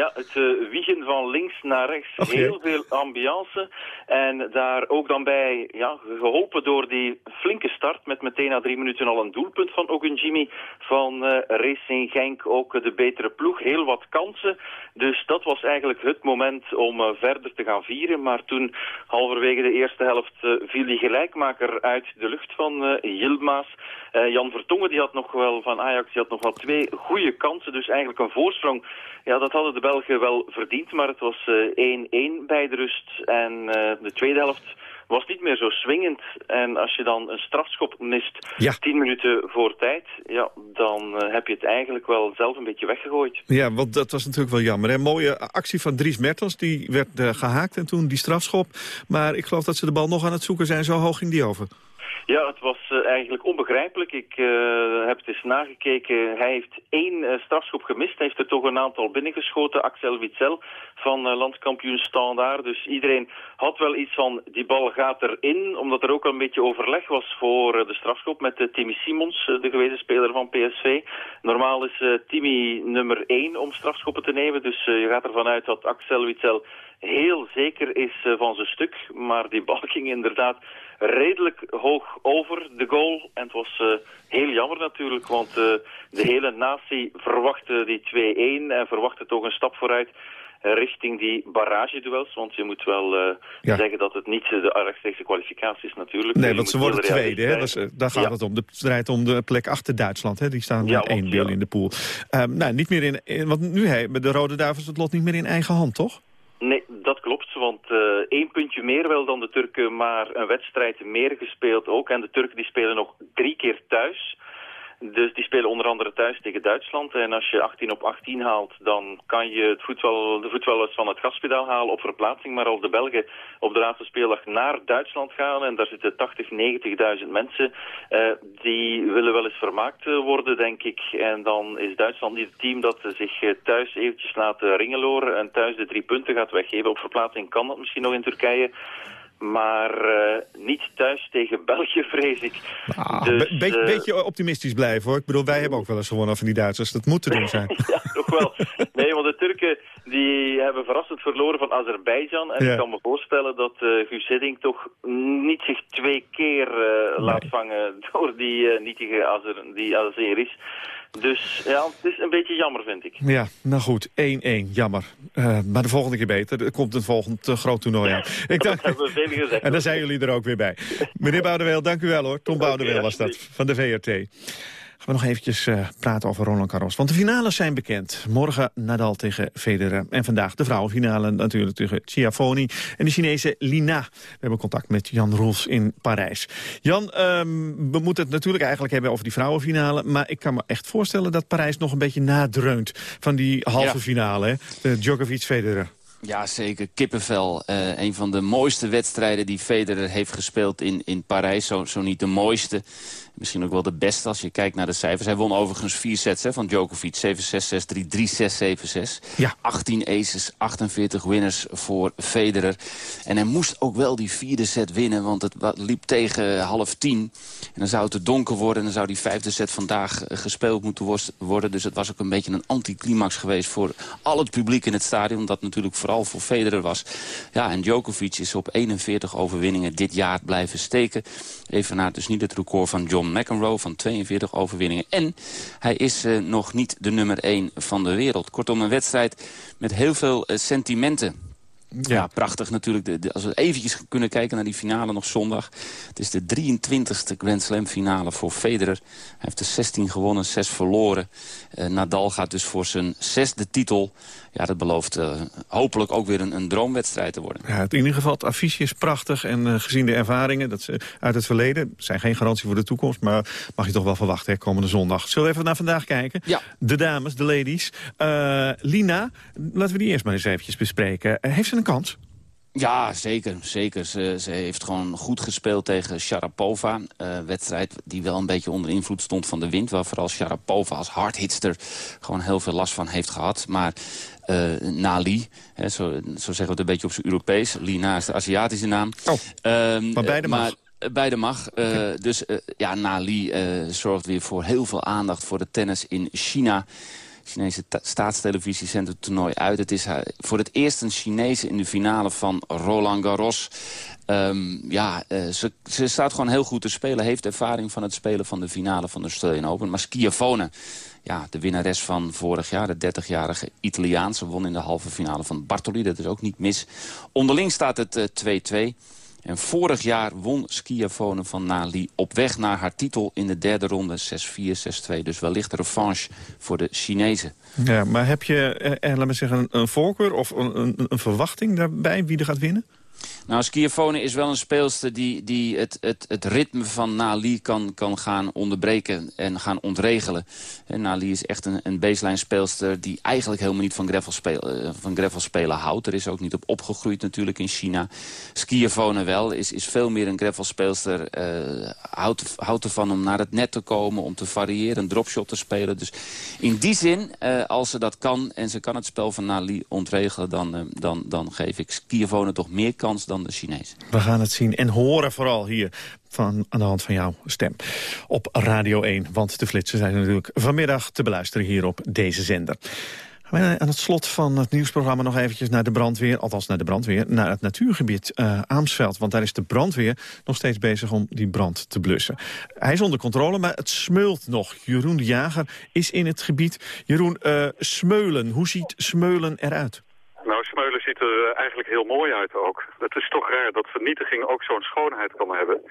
Ja, het uh, wiegen van links naar rechts. heel veel ambiance. En daar ook dan bij, ja, geholpen door die flinke start... met meteen na drie minuten al een doelpunt van Ogunjimi van uh, Racing Genk. Ook de betere ploeg, heel wat kansen. Dus dat was eigenlijk het moment om uh, verder te gaan vieren. Maar toen, halverwege de eerste helft, viel die gelijkmaker uit de lucht van Yilmaz. Jan Vertongen die had nog wel van Ajax die had nog wel twee goede kansen. Dus eigenlijk een voorsprong. Ja, dat hadden de Belgen wel verdiend, maar het was 1-1 uh, bij de rust. En uh, de tweede helft was niet meer zo swingend. En als je dan een strafschop mist, ja. tien minuten voor tijd... Ja, dan uh, heb je het eigenlijk wel zelf een beetje weggegooid. Ja, want dat was natuurlijk wel jammer. Een mooie actie van Dries Mertens, die werd gehaakt en toen die strafschop. Maar ik geloof dat ze de bal nog aan het zoeken zijn. Zo hoog ging die over. Ja, het was uh, eigenlijk onbegrijpelijk. Ik uh, heb het eens nagekeken. Hij heeft één uh, strafschop gemist. Hij heeft er toch een aantal binnengeschoten. Axel Witsel van landskampioen Standaard. Dus iedereen had wel iets van die bal gaat erin. Omdat er ook al een beetje overleg was voor de strafschop met Timmy Simons, de gewezen speler van PSV. Normaal is Timmy nummer één om strafschoppen te nemen. Dus je gaat ervan uit dat Axel Witsel heel zeker is van zijn stuk. Maar die bal ging inderdaad redelijk hoog over de goal. En het was uh, heel jammer natuurlijk, want uh, de hele natie verwachtte die 2-1 en verwachtte toch een stap vooruit richting die barrageduels. Want je moet wel uh, ja. zeggen dat het niet de rechtstreekse kwalificatie is natuurlijk. Nee, dus want ze worden tweede. Hè? Daar gaat ja. het om. De strijd om de plek achter Duitsland. Hè? Die staan ja, één deel in de pool. Um, nou, niet meer in, in, want nu hebben de Rode Duivels het lot niet meer in eigen hand, toch? Nee, dat klopt, want uh, één puntje meer wel dan de Turken, maar een wedstrijd meer gespeeld ook. En de Turken die spelen nog drie keer thuis. Dus die spelen onder andere thuis tegen Duitsland. En als je 18 op 18 haalt, dan kan je het voetbal, de voetballers van het gaspedaal halen op verplaatsing. Maar als de Belgen op de laatste speeldag naar Duitsland gaan, en daar zitten 80, 90.000 mensen, uh, die willen wel eens vermaakt worden, denk ik. En dan is Duitsland niet het team dat zich thuis eventjes laat ringeloren en thuis de drie punten gaat weggeven. Op verplaatsing kan dat misschien nog in Turkije. Maar uh, niet thuis tegen België, vrees ik. Ah, dus, be uh, beetje optimistisch blijven, hoor. Ik bedoel, wij hebben ook wel eens gewonnen van die Duitsers. Dat moet te doen zijn. ja, toch wel. Nee, want de Turken die hebben verrassend verloren van Azerbeidzjan. En ja. ik kan me voorstellen dat uh, Guus Hiddink toch niet zich twee keer nee. laat vangen door die nietige Azer, die Azeris. Dus ja, het is een beetje jammer, vind ik. Ja, nou goed, 1-1, jammer. Uh, maar de volgende keer beter. Er komt een volgend uh, groot toernooi aan. Ik dat hebben we veel gezegd. En dan zijn jullie er ook weer bij. Meneer Boudeweel, dank u wel hoor. Tom Boudeweel was dat, van de VRT. We nog eventjes uh, praten over Roland Garros. Want de finales zijn bekend. Morgen Nadal tegen Federer. En vandaag de vrouwenfinale natuurlijk tegen Chiafoni en de Chinese Lina. We hebben contact met Jan Roels in Parijs. Jan, um, we moeten het natuurlijk eigenlijk hebben over die vrouwenfinale. Maar ik kan me echt voorstellen dat Parijs nog een beetje nadreunt van die halve ja. finale. Hè? De Djokovic-Federer. Ja, zeker. Kippenvel. Uh, een van de mooiste wedstrijden die Federer heeft gespeeld in, in Parijs. Zo, zo niet de mooiste. Misschien ook wel de beste als je kijkt naar de cijfers. Hij won overigens vier sets hè, van Djokovic. 7-6, 6-3, 3-6, 7-6. Ja. 18 aces, 48 winners voor Federer. En hij moest ook wel die vierde set winnen, want het liep tegen half tien. En dan zou het te donker worden en dan zou die vijfde set vandaag eh, gespeeld moeten worden. Dus het was ook een beetje een anticlimax geweest voor al het publiek in het stadion. Dat natuurlijk vooral voor Federer was. Ja, en Djokovic is op 41 overwinningen dit jaar blijven steken. Even naar dus niet het record van John McEnroe van 42 overwinningen. En hij is uh, nog niet de nummer 1 van de wereld. Kortom, een wedstrijd met heel veel uh, sentimenten. Ja, prachtig natuurlijk. De, als we eventjes kunnen kijken naar die finale nog zondag. Het is de 23e Grand Slam finale voor Federer. Hij heeft de 16 gewonnen, 6 verloren. Uh, Nadal gaat dus voor zijn zesde titel. Ja, dat belooft uh, hopelijk ook weer een, een, droomwedstrijd te worden. Ja, in ieder geval, het affiche is prachtig. En uh, gezien de ervaringen dat ze uit het verleden... zijn geen garantie voor de toekomst, maar mag je toch wel verwachten hè, komende zondag. Zullen we even naar vandaag kijken? Ja. De dames, de ladies. Lina, laten we die eerst maar eens eventjes bespreken. heeft ze een kans? Ja, zeker. zeker. Ze, ze heeft gewoon goed gespeeld tegen Sharapova. Uh, wedstrijd die wel een beetje onder invloed stond van de wind. Waar vooral Sharapova als hardhitster gewoon heel veel last van heeft gehad. Maar uh, Nali, hè, zo, zo zeggen we het een beetje op zijn Europees. Lina is de Aziatische naam. Oh, um, maar beide mag. Maar, beide mag. Uh, Dus uh, ja, Nali zorgt weer voor heel veel aandacht voor de tennis in China. Chinese staatstelevisie zendt toernooi uit. Het is voor het eerst een Chinese in de finale van Roland Garros. Um, ja, uh, ze, ze, staat gewoon heel goed te spelen. Heeft ervaring van het spelen van de finale van de Australian Open. Maar Schiavone, ja, de winnares van vorig jaar, de 30-jarige Italiaanse... won in de halve finale van Bartoli. Dat is ook niet mis. Onderling staat het 2-2. Uh, en vorig jaar won Schiavone van Nali op weg naar haar titel in de derde ronde 6-4, 6-2. Dus wellicht revanche voor de Chinezen. Ja, maar heb je, eh, eh laat me zeggen, een, voorkeur of een, een, een verwachting daarbij wie er gaat winnen? Nou, Schiafone is wel een speelster die, die het, het, het ritme van Nali kan, kan gaan onderbreken en gaan ontregelen. En Nali is echt een, een baseline speelster die eigenlijk helemaal niet van gravel, speel, eh, van gravel spelen houdt. Er is ook niet op opgegroeid natuurlijk in China. Schiafone wel, is, is veel meer een gravel speelster. Uh, houdt, houdt ervan om naar het net te komen, om te variëren, een dropshot te spelen. Dus in die zin, uh, als ze dat kan en ze kan het spel van Nali ontregelen... dan, dan, dan geef ik Schiafone toch meer kans dan de Chinezen. We gaan het zien en horen vooral hier van, aan de hand van jouw stem op Radio 1. Want de flitsen zijn natuurlijk vanmiddag te beluisteren hier op deze zender. Aan het slot van het nieuwsprogramma nog eventjes naar de brandweer. Althans naar de brandweer, naar het natuurgebied uh, Aamsveld. Want daar is de brandweer nog steeds bezig om die brand te blussen. Hij is onder controle, maar het smeult nog. Jeroen de Jager is in het gebied. Jeroen, uh, Smeulen, hoe ziet Smeulen eruit? Nou, Smeulen ziet er eh, eigenlijk heel mooi uit ook. Het is toch raar dat vernietiging ook zo'n schoonheid kan hebben.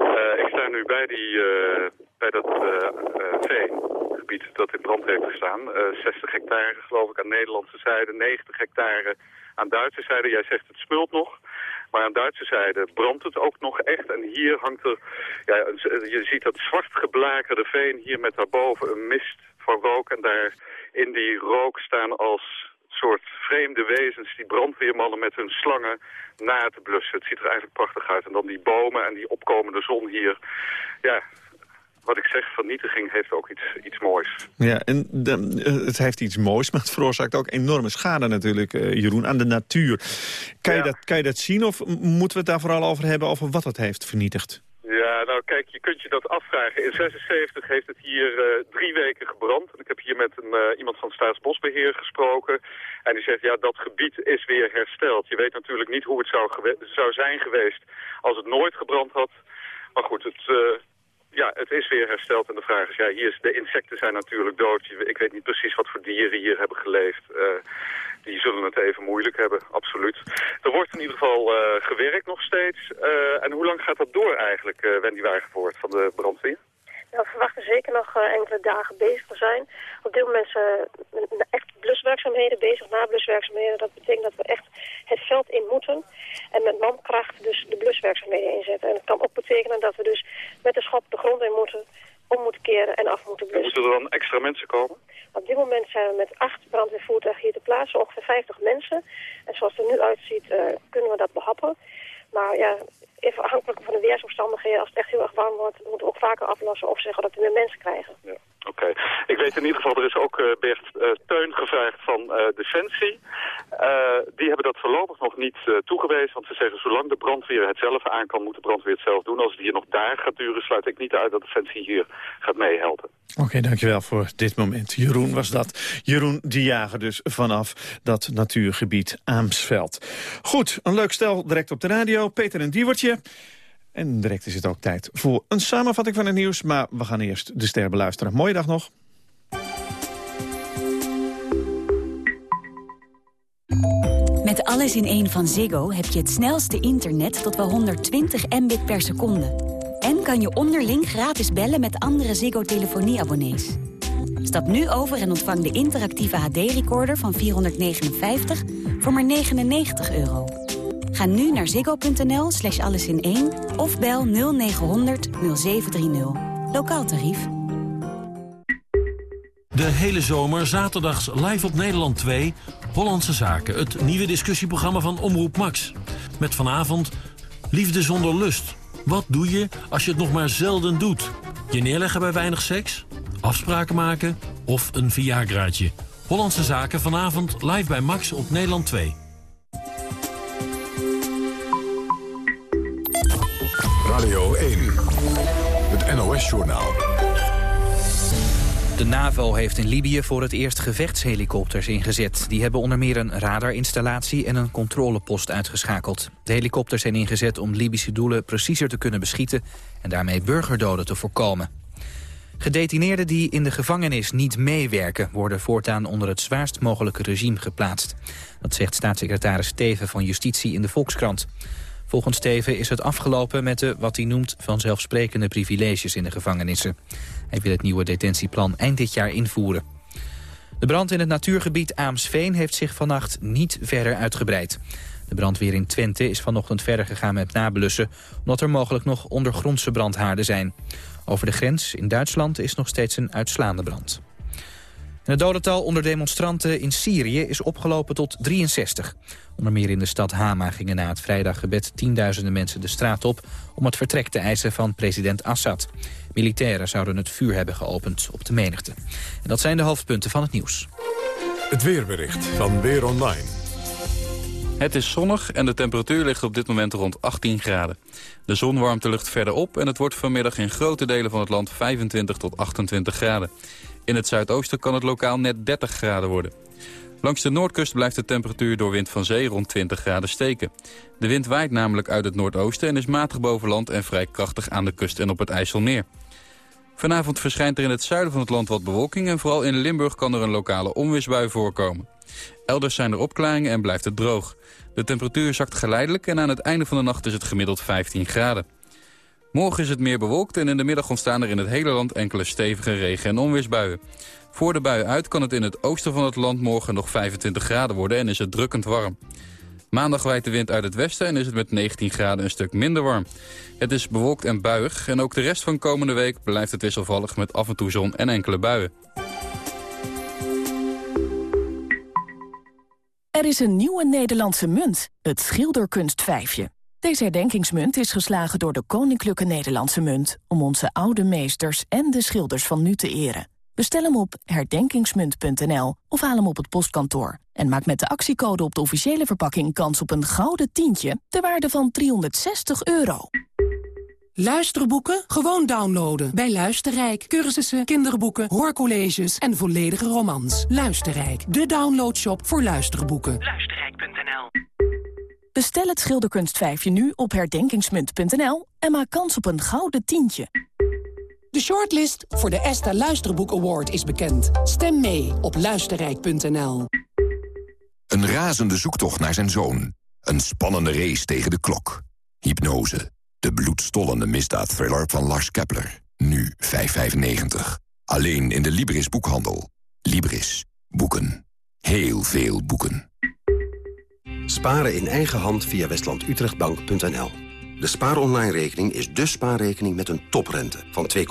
Uh, ik sta nu bij, die, uh, bij dat veengebied dat in brand heeft gestaan. 60 hectare geloof ik aan Nederlandse zijde, 90 hectare aan Duitse zijde. Jij zegt het smult nog. Maar aan Duitse zijde brandt het ook nog echt. En hier hangt er, ja, je ziet dat zwart geblakerde veen hier met daarboven een mist van rook. En daar in die rook staan als soort vreemde wezens, die brandweermannen met hun slangen na te blussen. Het ziet er eigenlijk prachtig uit. En dan die bomen en die opkomende zon hier. Ja, wat ik zeg, vernietiging heeft ook iets, iets moois. Ja, en de, eh, het heeft iets moois, maar het veroorzaakt ook enorme schade natuurlijk, uh, Jeroen, aan de natuur. Kan, je dat, kan je dat zien of moeten we het daar vooral over hebben over wat het heeft vernietigd? Ja, nou kijk, je kunt je dat afvragen. In 76 heeft het hier uh, drie weken gebrand. Ik heb hier met een, uh, iemand van Staatsbosbeheer gesproken. En die zegt, ja, dat gebied is weer hersteld. Je weet natuurlijk niet hoe het zou, zou zijn geweest als het nooit gebrand had. Maar goed, het, uh, ja, het is weer hersteld. En de vraag is, ja, hier is, de insecten zijn natuurlijk dood. Ik weet niet precies wat voor dieren hier hebben geleefd die zullen het even moeilijk hebben, absoluut. Er wordt in ieder geval uh, gewerkt nog steeds. Uh, en hoe lang gaat dat door eigenlijk, uh, Wendy Wagenvoort van de brandweer? Nou, we verwachten zeker nog enkele dagen bezig te zijn. Op dit moment zijn echt bluswerkzaamheden bezig, nabluswerkzaamheden. Dat betekent dat we echt het veld in moeten en met mankracht dus de bluswerkzaamheden inzetten. En het kan ook betekenen dat we dus met de schop de grond in moeten om moeten keren en af moeten blussen. Moeten er dan extra mensen komen? Op dit moment zijn we met acht brandweervoertuigen hier te plaatsen, ongeveer 50 mensen. En zoals het er nu uitziet uh, kunnen we dat behappen. Maar ja, even afhankelijk van de weersomstandigheden, als het echt heel erg warm wordt, moeten we ook vaker aflossen of zeggen dat we meer mensen krijgen. Ja. Oké. Ik weet in ieder geval, er is ook uh, Bert uh, Teun gevraagd van uh, Defensie. die hebben dat voorlopig nog niet toegewezen, want ze zeggen zolang de brandweer het zelf aan kan, moet de brandweer het zelf doen. Als het hier nog daar gaat duren, sluit ik niet uit dat Defensie hier gaat meehelpen. Oké, dankjewel voor dit moment. Jeroen was dat. Jeroen die jager dus vanaf dat natuurgebied Aamsveld. Goed, een leuk stel direct op de radio. Peter en Diewertje. En direct is het ook tijd voor een samenvatting van het nieuws. Maar we gaan eerst de ster beluisteren. Mooie dag nog. Met alles in één van Ziggo heb je het snelste internet tot wel 120 mbit per seconde. En kan je onderling gratis bellen met andere Ziggo-telefonieabonnees. Stap nu over en ontvang de interactieve HD-recorder van 459 voor maar 99 euro. Ga nu naar ziggo.nl slash alles in 1 of bel 0900 0730. Lokaal tarief. De hele zomer zaterdags live op Nederland 2... Hollandse Zaken, het nieuwe discussieprogramma van Omroep Max. Met vanavond Liefde zonder lust. Wat doe je als je het nog maar zelden doet? Je neerleggen bij weinig seks? Afspraken maken? Of een Viagraatje? Hollandse Zaken vanavond live bij Max op Nederland 2. NOS-journaal. De NAVO heeft in Libië voor het eerst gevechtshelikopters ingezet. Die hebben onder meer een radarinstallatie en een controlepost uitgeschakeld. De helikopters zijn ingezet om Libische doelen preciezer te kunnen beschieten... en daarmee burgerdoden te voorkomen. Gedetineerden die in de gevangenis niet meewerken... worden voortaan onder het zwaarst mogelijke regime geplaatst. Dat zegt staatssecretaris Steven van Justitie in de Volkskrant. Volgens Steven is het afgelopen met de, wat hij noemt, vanzelfsprekende privileges in de gevangenissen. Hij wil het nieuwe detentieplan eind dit jaar invoeren. De brand in het natuurgebied Aamsveen heeft zich vannacht niet verder uitgebreid. De brandweer in Twente is vanochtend verder gegaan met nablussen... omdat er mogelijk nog ondergrondse brandhaarden zijn. Over de grens in Duitsland is nog steeds een uitslaande brand het dodental onder demonstranten in Syrië is opgelopen tot 63. Onder meer in de stad Hama gingen na het vrijdaggebed tienduizenden mensen de straat op... om het vertrek te eisen van president Assad. Militairen zouden het vuur hebben geopend op de menigte. En dat zijn de hoofdpunten van het nieuws. Het weerbericht van Weer Online. Het is zonnig en de temperatuur ligt op dit moment rond 18 graden. De zon warmt de lucht verder op en het wordt vanmiddag in grote delen van het land 25 tot 28 graden. In het zuidoosten kan het lokaal net 30 graden worden. Langs de noordkust blijft de temperatuur door wind van zee rond 20 graden steken. De wind waait namelijk uit het noordoosten en is matig boven land en vrij krachtig aan de kust en op het IJsselmeer. Vanavond verschijnt er in het zuiden van het land wat bewolking... en vooral in Limburg kan er een lokale onweersbui voorkomen. Elders zijn er opklaringen en blijft het droog. De temperatuur zakt geleidelijk en aan het einde van de nacht is het gemiddeld 15 graden. Morgen is het meer bewolkt en in de middag ontstaan er in het hele land enkele stevige regen- en onweersbuien. Voor de buien uit kan het in het oosten van het land morgen nog 25 graden worden en is het drukkend warm. Maandag waait de wind uit het westen en is het met 19 graden een stuk minder warm. Het is bewolkt en buig en ook de rest van komende week blijft het wisselvallig met af en toe zon en enkele buien. Er is een nieuwe Nederlandse munt, het schilderkunstvijfje. Deze herdenkingsmunt is geslagen door de Koninklijke Nederlandse Munt... om onze oude meesters en de schilders van nu te eren. Bestel hem op herdenkingsmunt.nl of haal hem op het postkantoor. En maak met de actiecode op de officiële verpakking kans op een gouden tientje... ter waarde van 360 euro. Luisterboeken? Gewoon downloaden. Bij Luisterrijk. Cursussen, kinderboeken, hoorcolleges en volledige romans. Luisterrijk. De downloadshop voor luisterboeken. Luisterrijk.nl Bestel het schilderkunstvijfje nu op herdenkingsmunt.nl en maak kans op een gouden tientje. De shortlist voor de ESTA Luisterboek Award is bekend. Stem mee op luisterrijk.nl. Een razende zoektocht naar zijn zoon. Een spannende race tegen de klok. Hypnose. De bloedstollende misdaadthriller van Lars Kepler. Nu 5,95. Alleen in de Libris boekhandel. Libris. Boeken. Heel veel boeken. Sparen in eigen hand via westlandutrechtbank.nl. De spaaronline-rekening is de spaarrekening met een toprente van 2,7%.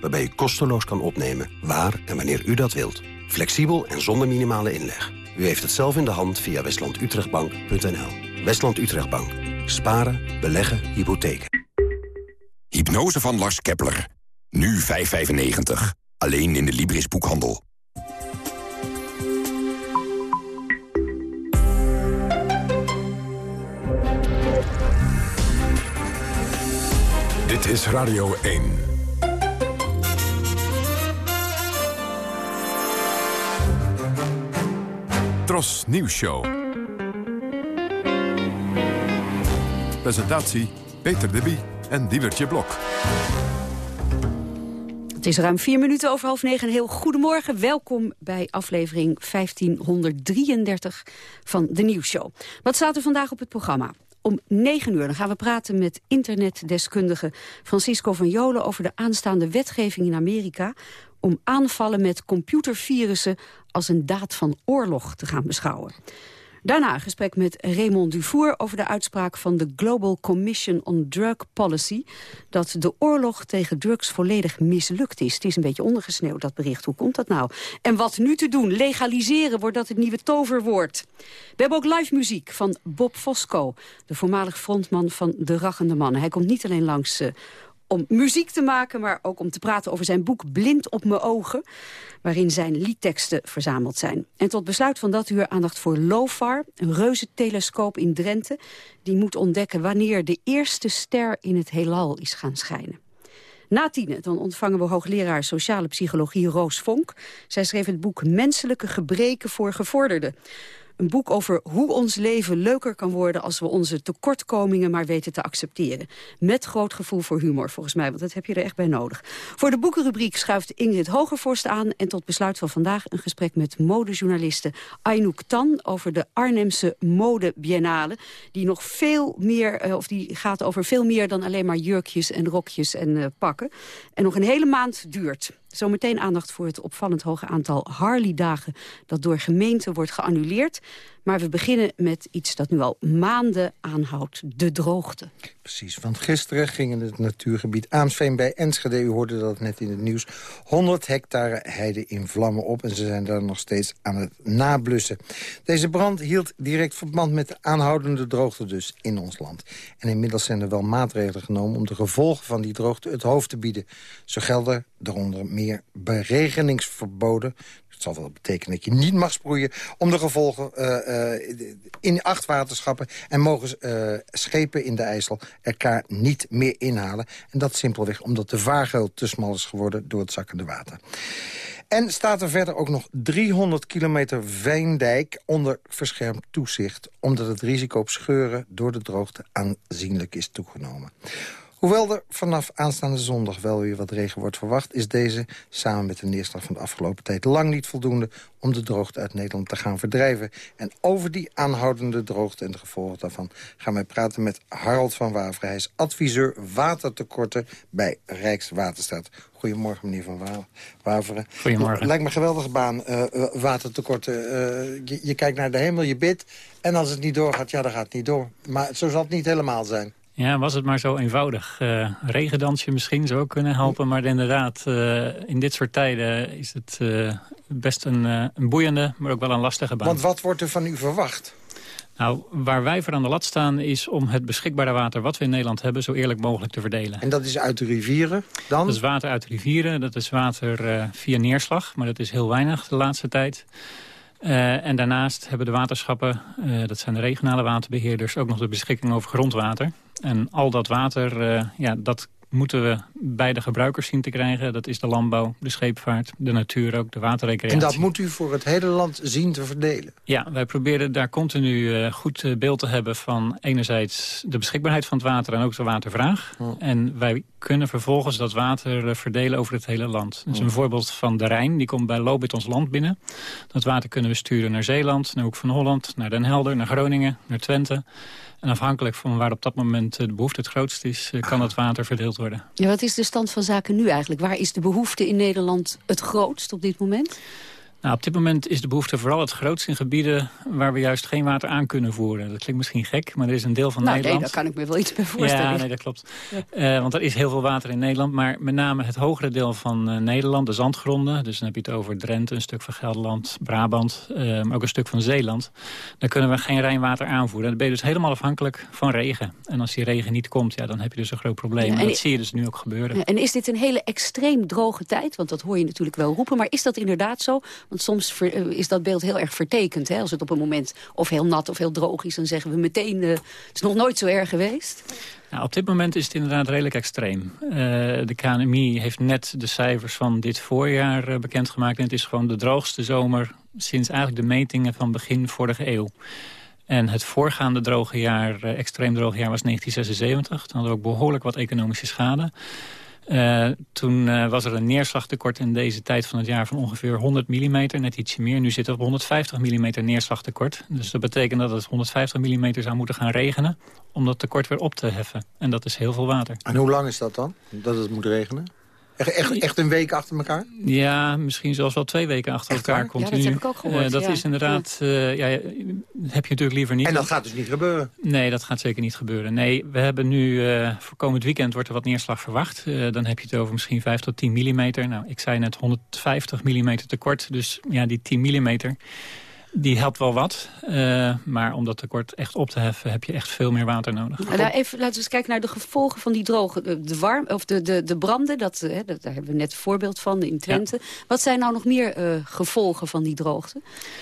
Waarbij u kosteloos kan opnemen waar en wanneer u dat wilt. Flexibel en zonder minimale inleg. U heeft het zelf in de hand via westlandutrechtbank.nl. Westland Utrechtbank. Sparen, beleggen, hypotheken. Hypnose van Lars Kepler. Nu 5,95. Alleen in de Libris boekhandel. Dit is Radio 1. Tros Nieuws Show. Presentatie Peter de Bie en Diewertje Blok. Het is ruim vier minuten over half negen. Heel goedemorgen. Welkom bij aflevering 1533 van de Nieuwsshow. Wat staat er vandaag op het programma? Om 9 uur gaan we praten met internetdeskundige Francisco van Jolen... over de aanstaande wetgeving in Amerika om aanvallen met computervirussen als een daad van oorlog te gaan beschouwen. Daarna gesprek met Raymond Dufour over de uitspraak van de Global Commission on Drug Policy... dat de oorlog tegen drugs volledig mislukt is. Het is een beetje ondergesneeuwd, dat bericht. Hoe komt dat nou? En wat nu te doen? Legaliseren, wordt dat het nieuwe toverwoord? We hebben ook live muziek van Bob Fosco... de voormalig frontman van De Rachende Mannen. Hij komt niet alleen langs... Uh, om muziek te maken, maar ook om te praten over zijn boek Blind op mijn ogen, waarin zijn liedteksten verzameld zijn. En tot besluit van dat uur aandacht voor LOFAR, een reuze telescoop in Drenthe, die moet ontdekken wanneer de eerste ster in het heelal is gaan schijnen. Na tienen dan ontvangen we hoogleraar sociale psychologie Roos Vonk. Zij schreef het boek Menselijke gebreken voor gevorderden. Een boek over hoe ons leven leuker kan worden... als we onze tekortkomingen maar weten te accepteren. Met groot gevoel voor humor, volgens mij, want dat heb je er echt bij nodig. Voor de boekenrubriek schuift Ingrid Hogervorst aan... en tot besluit van vandaag een gesprek met modejournaliste Aynouk Tan... over de Arnhemse Mode Biennale, die nog veel meer... Eh, of die gaat over veel meer dan alleen maar jurkjes en rokjes en uh, pakken. En nog een hele maand duurt. Zometeen aandacht voor het opvallend hoge aantal Harley-dagen... dat door gemeenten wordt geannuleerd. Maar we beginnen met iets dat nu al maanden aanhoudt. De droogte. Precies, want gisteren ging in het natuurgebied Aamsveen bij Enschede... u hoorde dat net in het nieuws... 100 hectare heide in vlammen op... en ze zijn daar nog steeds aan het nablussen. Deze brand hield direct verband met de aanhoudende droogte dus in ons land. En inmiddels zijn er wel maatregelen genomen... om de gevolgen van die droogte het hoofd te bieden. Zo gelden daaronder meer beregeningsverboden zal wel betekenen dat je niet mag sproeien... om de gevolgen uh, in acht waterschappen... en mogen uh, schepen in de IJssel elkaar niet meer inhalen. En dat simpelweg omdat de vaargeul te smal is geworden... door het zakkende water. En staat er verder ook nog 300 kilometer Veendijk onder verschermd toezicht... omdat het risico op scheuren door de droogte aanzienlijk is toegenomen. Hoewel er vanaf aanstaande zondag wel weer wat regen wordt verwacht... is deze, samen met de neerslag van de afgelopen tijd... lang niet voldoende om de droogte uit Nederland te gaan verdrijven. En over die aanhoudende droogte en de gevolgen daarvan... gaan wij praten met Harold van Waveren. Hij is adviseur watertekorten bij Rijkswaterstaat. Goedemorgen, meneer Van Waveren. Goedemorgen. Lijkt me een geweldige baan, uh, watertekorten. Uh, je, je kijkt naar de hemel, je bidt... en als het niet doorgaat, ja, dan gaat het niet door. Maar zo zal het niet helemaal zijn. Ja, was het maar zo eenvoudig. Uh, regendansje misschien zou ook kunnen helpen. Maar inderdaad, uh, in dit soort tijden is het uh, best een, een, boeiende, maar ook wel een lastige baan. Want wat wordt er van u verwacht? Nou, waar wij voor aan de lat staan is om het beschikbare water wat we in Nederland hebben zo eerlijk mogelijk te verdelen. En dat is uit de rivieren dan? Dat is water uit de rivieren, dat is water via neerslag, maar dat is heel weinig de laatste tijd. Uh, en daarnaast hebben de waterschappen, uh, dat zijn de regionale waterbeheerders... ook nog de beschikking over grondwater. En al dat water, uh, ja, dat moeten we bij de gebruikers zien te krijgen. Dat is de landbouw, de scheepvaart, de natuur ook, de waterrecreatie. En dat moet u voor het hele land zien te verdelen? Ja, wij proberen daar continu goed beeld te hebben van enerzijds de beschikbaarheid van het water en ook de watervraag. En wij kunnen vervolgens dat water uh, verdelen over het hele land. Dus een voorbeeld van de Rijn, die komt bij Lobit ons land binnen. Dat water kunnen we sturen naar Zeeland, naar Hoek van Holland, naar Den Helder, naar Groningen, naar Twente. En afhankelijk van waar op dat moment de behoefte het grootst is... Eh, kan het water verdeeld worden. Ja, wat is de stand van zaken nu eigenlijk? Waar is de behoefte in Nederland het grootst op dit moment? Nou, op dit moment is de behoefte vooral het grootst in gebieden... waar we juist geen water aan kunnen voeren. Dat klinkt misschien gek, maar er is een deel van nou, Nederland... nee, daar kan ik me wel iets bij voorstellen. Ja, nee, dat klopt. Ja. Uh, want er is heel veel water in Nederland. Maar met name het hogere deel van uh, Nederland, de zandgronden... dus dan heb je het over Drenthe, een stuk van Gelderland, Brabant... Uh, maar ook een stuk van Zeeland. Daar kunnen we geen Rijnwater aanvoeren. Dan ben je dus helemaal afhankelijk van regen. En als die regen niet komt, ja, dan heb je dus een groot probleem. Ja, en, en dat zie je dus nu ook gebeuren. en is dit een hele extreem droge tijd? Want dat hoor je natuurlijk wel roepen. Maar is dat inderdaad zo? Want soms ver, is dat beeld heel erg vertekend. Hè? Als het op een moment of heel nat of heel droog is... dan zeggen we meteen, uh, het is nog nooit zo erg geweest. Nou, op dit moment is het inderdaad redelijk extreem. Uh, de KNMI heeft net de cijfers van dit voorjaar uh, bekendgemaakt. En het is gewoon de droogste zomer sinds eigenlijk de metingen van begin vorige eeuw. En het voorgaande droge jaar, extreem droge jaar, was 1976. Toen hadden we ook behoorlijk wat economische schade. Uh, toen uh, was er een neerslagtekort in deze tijd van het jaar van ongeveer 100 mm, net ietsje meer. Nu zit het op 150 mm neerslagtekort. Dus dat betekent dat het 150 mm zou moeten gaan regenen om dat tekort weer op te heffen. En dat is heel veel water. En hoe lang is dat dan, dat het moet regenen? Echt, echt, een week achter elkaar? Ja, misschien zelfs wel twee weken achter echt elkaar. Continu. Ja, dat heb ik ook gehoord. Uh, dat ja. is inderdaad, uh, ja, heb je natuurlijk liever niet. En dat gaat dus niet gebeuren? Nee, dat gaat zeker niet gebeuren. Nee, we hebben nu, uh, voor komend weekend wordt er wat neerslag verwacht. dan heb je het over misschien 5 tot 10 mm. Nou, ik zei net 150 mm tekort. Dus ja, die 10 mm... Die helpt wel wat, uh, maar om dat tekort echt op te heffen... heb je echt veel meer water nodig. Nou, even, laten we eens kijken naar de gevolgen van die droge... de, warm, of de, de, de branden, dat, hè, dat, daar hebben we net een voorbeeld van in Twente. Ja. Wat zijn nou nog meer uh, gevolgen van die droogte,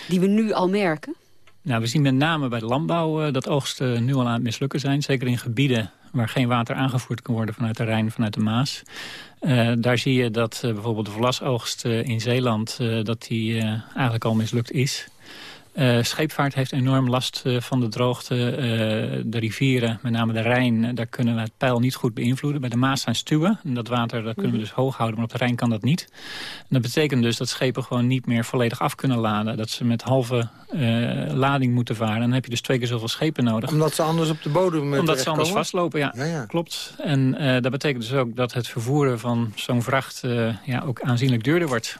die we nu al merken? Nou, we zien met name bij de landbouw uh, dat oogsten nu al aan het mislukken zijn. Zeker in gebieden waar geen water aangevoerd kan worden vanuit de Rijn, vanuit de Maas. Uh, daar zie je dat uh, bijvoorbeeld de vlasoogst in Zeeland... dat die eigenlijk al mislukt is. Uh, scheepvaart heeft enorm last uh, van de droogte. Uh, de rivieren, met name de Rijn, daar kunnen we het peil niet goed beïnvloeden. Bij de Maas zijn stuwen. En dat water dat kunnen we dus hoog houden, maar op de Rijn kan dat niet. En dat betekent dus dat schepen gewoon niet meer volledig af kunnen laden. Dat ze met halve lading moeten varen. En dan heb je dus twee keer zoveel schepen nodig. Omdat ze anders op de bodem Omdat ze anders vastlopen, ja. ja, ja. Klopt. En dat betekent dus ook dat het vervoeren van zo'n vracht ja, ook aanzienlijk duurder wordt.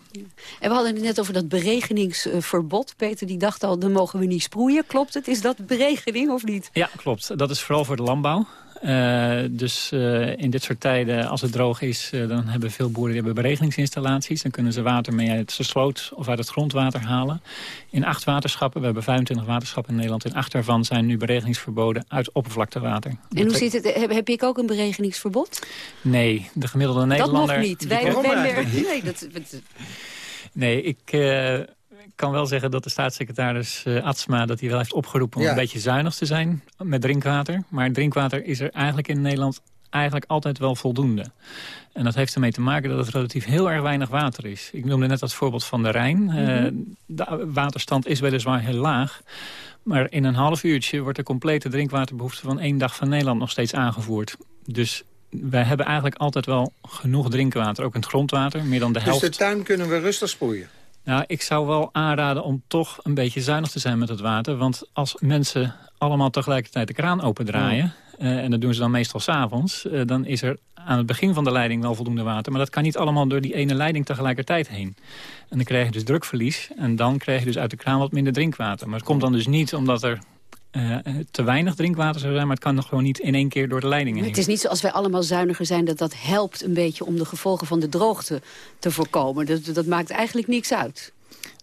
En we hadden het net over dat beregeningsverbod. Peter die dacht al, dan mogen we niet sproeien. Klopt het? Is dat beregening of niet? Ja, klopt. Dat is vooral voor de landbouw. Uh, dus uh, in dit soort tijden, als het droog is, uh, dan hebben veel boeren die hebben beregeningsinstallaties. Dan kunnen ze water mee uit de sloot of uit het grondwater halen. In acht waterschappen, we hebben 25 waterschappen in Nederland. In acht daarvan zijn nu beregeningsverboden uit oppervlaktewater. En hoe zit het? Heb, heb ik ook een beregeningsverbod? Nee, de gemiddelde Nederlander... Dat nog niet. Wij, wij, nee, dat, dat... nee, ik kan wel zeggen dat de staatssecretaris uh, Atsma... dat hij wel heeft opgeroepen om ja. een beetje zuinig te zijn met drinkwater. Maar drinkwater is er eigenlijk in Nederland eigenlijk altijd wel voldoende. En dat heeft ermee te maken dat het relatief heel erg weinig water is. Ik noemde net dat voorbeeld van de Rijn. Mm -hmm. uh, de waterstand is weliswaar heel laag. Maar in een half uurtje wordt de complete drinkwaterbehoefte... van één dag van Nederland nog steeds aangevoerd. Dus wij hebben eigenlijk altijd wel genoeg drinkwater. Ook in het grondwater, meer dan de helft. Dus de tuin kunnen we rustig sproeien? Nou, ik zou wel aanraden om toch een beetje zuinig te zijn met het water. Want als mensen allemaal tegelijkertijd de kraan opendraaien... Ja. Uh, en dat doen ze dan meestal s'avonds... Uh, dan is er aan het begin van de leiding wel voldoende water. Maar dat kan niet allemaal door die ene leiding tegelijkertijd heen. En dan krijg je dus drukverlies. En dan krijg je dus uit de kraan wat minder drinkwater. Maar het komt dan dus niet omdat er uh, te weinig drinkwater zou zijn... maar het kan nog gewoon niet in één keer door de leidingen heen. Het is niet zoals wij allemaal zuiniger zijn... dat dat helpt een beetje om de gevolgen van de droogte te voorkomen. Dat, dat maakt eigenlijk niks uit.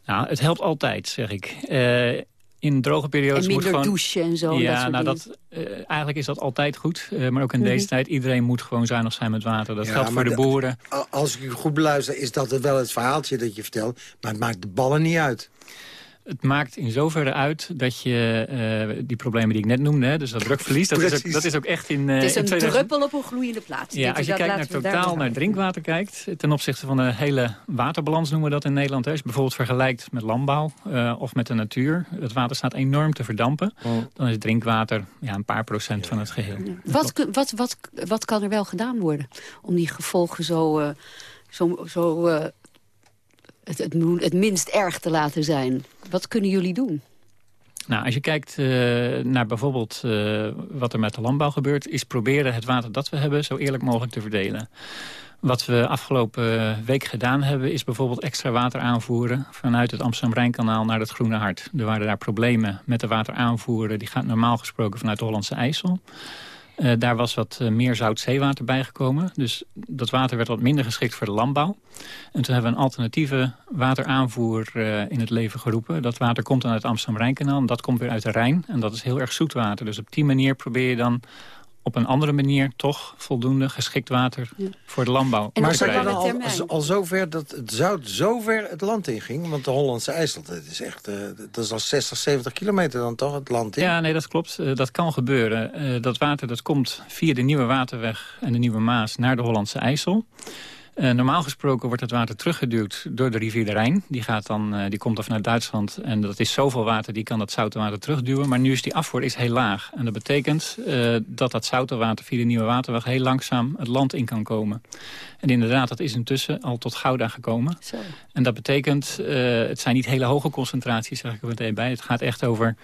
Nou, het helpt altijd, zeg ik. Uh, in droge periodes en moet gewoon... douchen en zo. Ja, dat nou dat, uh, eigenlijk is dat altijd goed. Uh, maar ook in mm -hmm. deze tijd, iedereen moet gewoon zuinig zijn met water. Dat ja, geldt voor de boeren. Als ik u goed beluister, is dat wel het verhaaltje dat je vertelt. Maar het maakt de ballen niet uit. Het maakt in zoverre uit dat je uh, die problemen die ik net noemde... Hè, dus dat drukverlies, dat is, ook, dat is ook echt in... Uh, het is een 2000... druppel op een gloeiende plaats. Ja, als je kijkt naar totaal naar drinkwater kijkt... ten opzichte van de hele waterbalans noemen we dat in Nederland... Hè, als je bijvoorbeeld vergelijkt met landbouw uh, of met de natuur... het water staat enorm te verdampen... Oh. dan is drinkwater ja, een paar procent ja. van het geheel. Ja. Wat, wat, wat, wat kan er wel gedaan worden om die gevolgen zo... zo, zo het, het, minst erg te laten zijn. Wat kunnen jullie doen? Nou, als je kijkt uh, naar bijvoorbeeld uh, wat er met de landbouw gebeurt... is proberen het water dat we hebben zo eerlijk mogelijk te verdelen. Wat we afgelopen week gedaan hebben... is bijvoorbeeld extra water aanvoeren... vanuit het Amsterdam-Rijnkanaal naar het Groene Hart. Er waren daar problemen met de water aanvoeren. Die gaat normaal gesproken vanuit de Hollandse IJssel. Uh, daar was wat uh, meer zout zeewater bijgekomen. Dus dat water werd wat minder geschikt voor de landbouw. En toen hebben we een alternatieve wateraanvoer uh, in het leven geroepen. Dat water komt dan uit het Amsterdam-Rijnkanaal. Dat komt weer uit de Rijn. En dat is heel erg zoet water. Dus op die manier probeer je dan op een andere manier toch voldoende geschikt water voor de landbouw. En maar zijn dan al, al zover dat het zout zover het land inging? Want de Hollandse IJssel, dat is echt, uh, dat is al 60, 70 kilometer dan toch het land in? Ja, nee, dat klopt. Uh, dat kan gebeuren. Uh, dat water dat komt via de Nieuwe Waterweg en de Nieuwe Maas naar de Hollandse IJssel. Uh, normaal gesproken wordt het water teruggeduwd door de rivier de Rijn. Die, gaat dan, uh, die komt dan vanuit Duitsland en dat is zoveel water, die kan dat zoute water terugduwen. Maar nu is die afvoer is heel laag. En dat betekent uh, dat dat zoute water via de Nieuwe Waterweg heel langzaam het land in kan komen. En inderdaad, dat is intussen al tot Gouda gekomen. Zo. En dat betekent, het zijn niet hele hoge concentraties, zeg ik er meteen bij. Het gaat echt over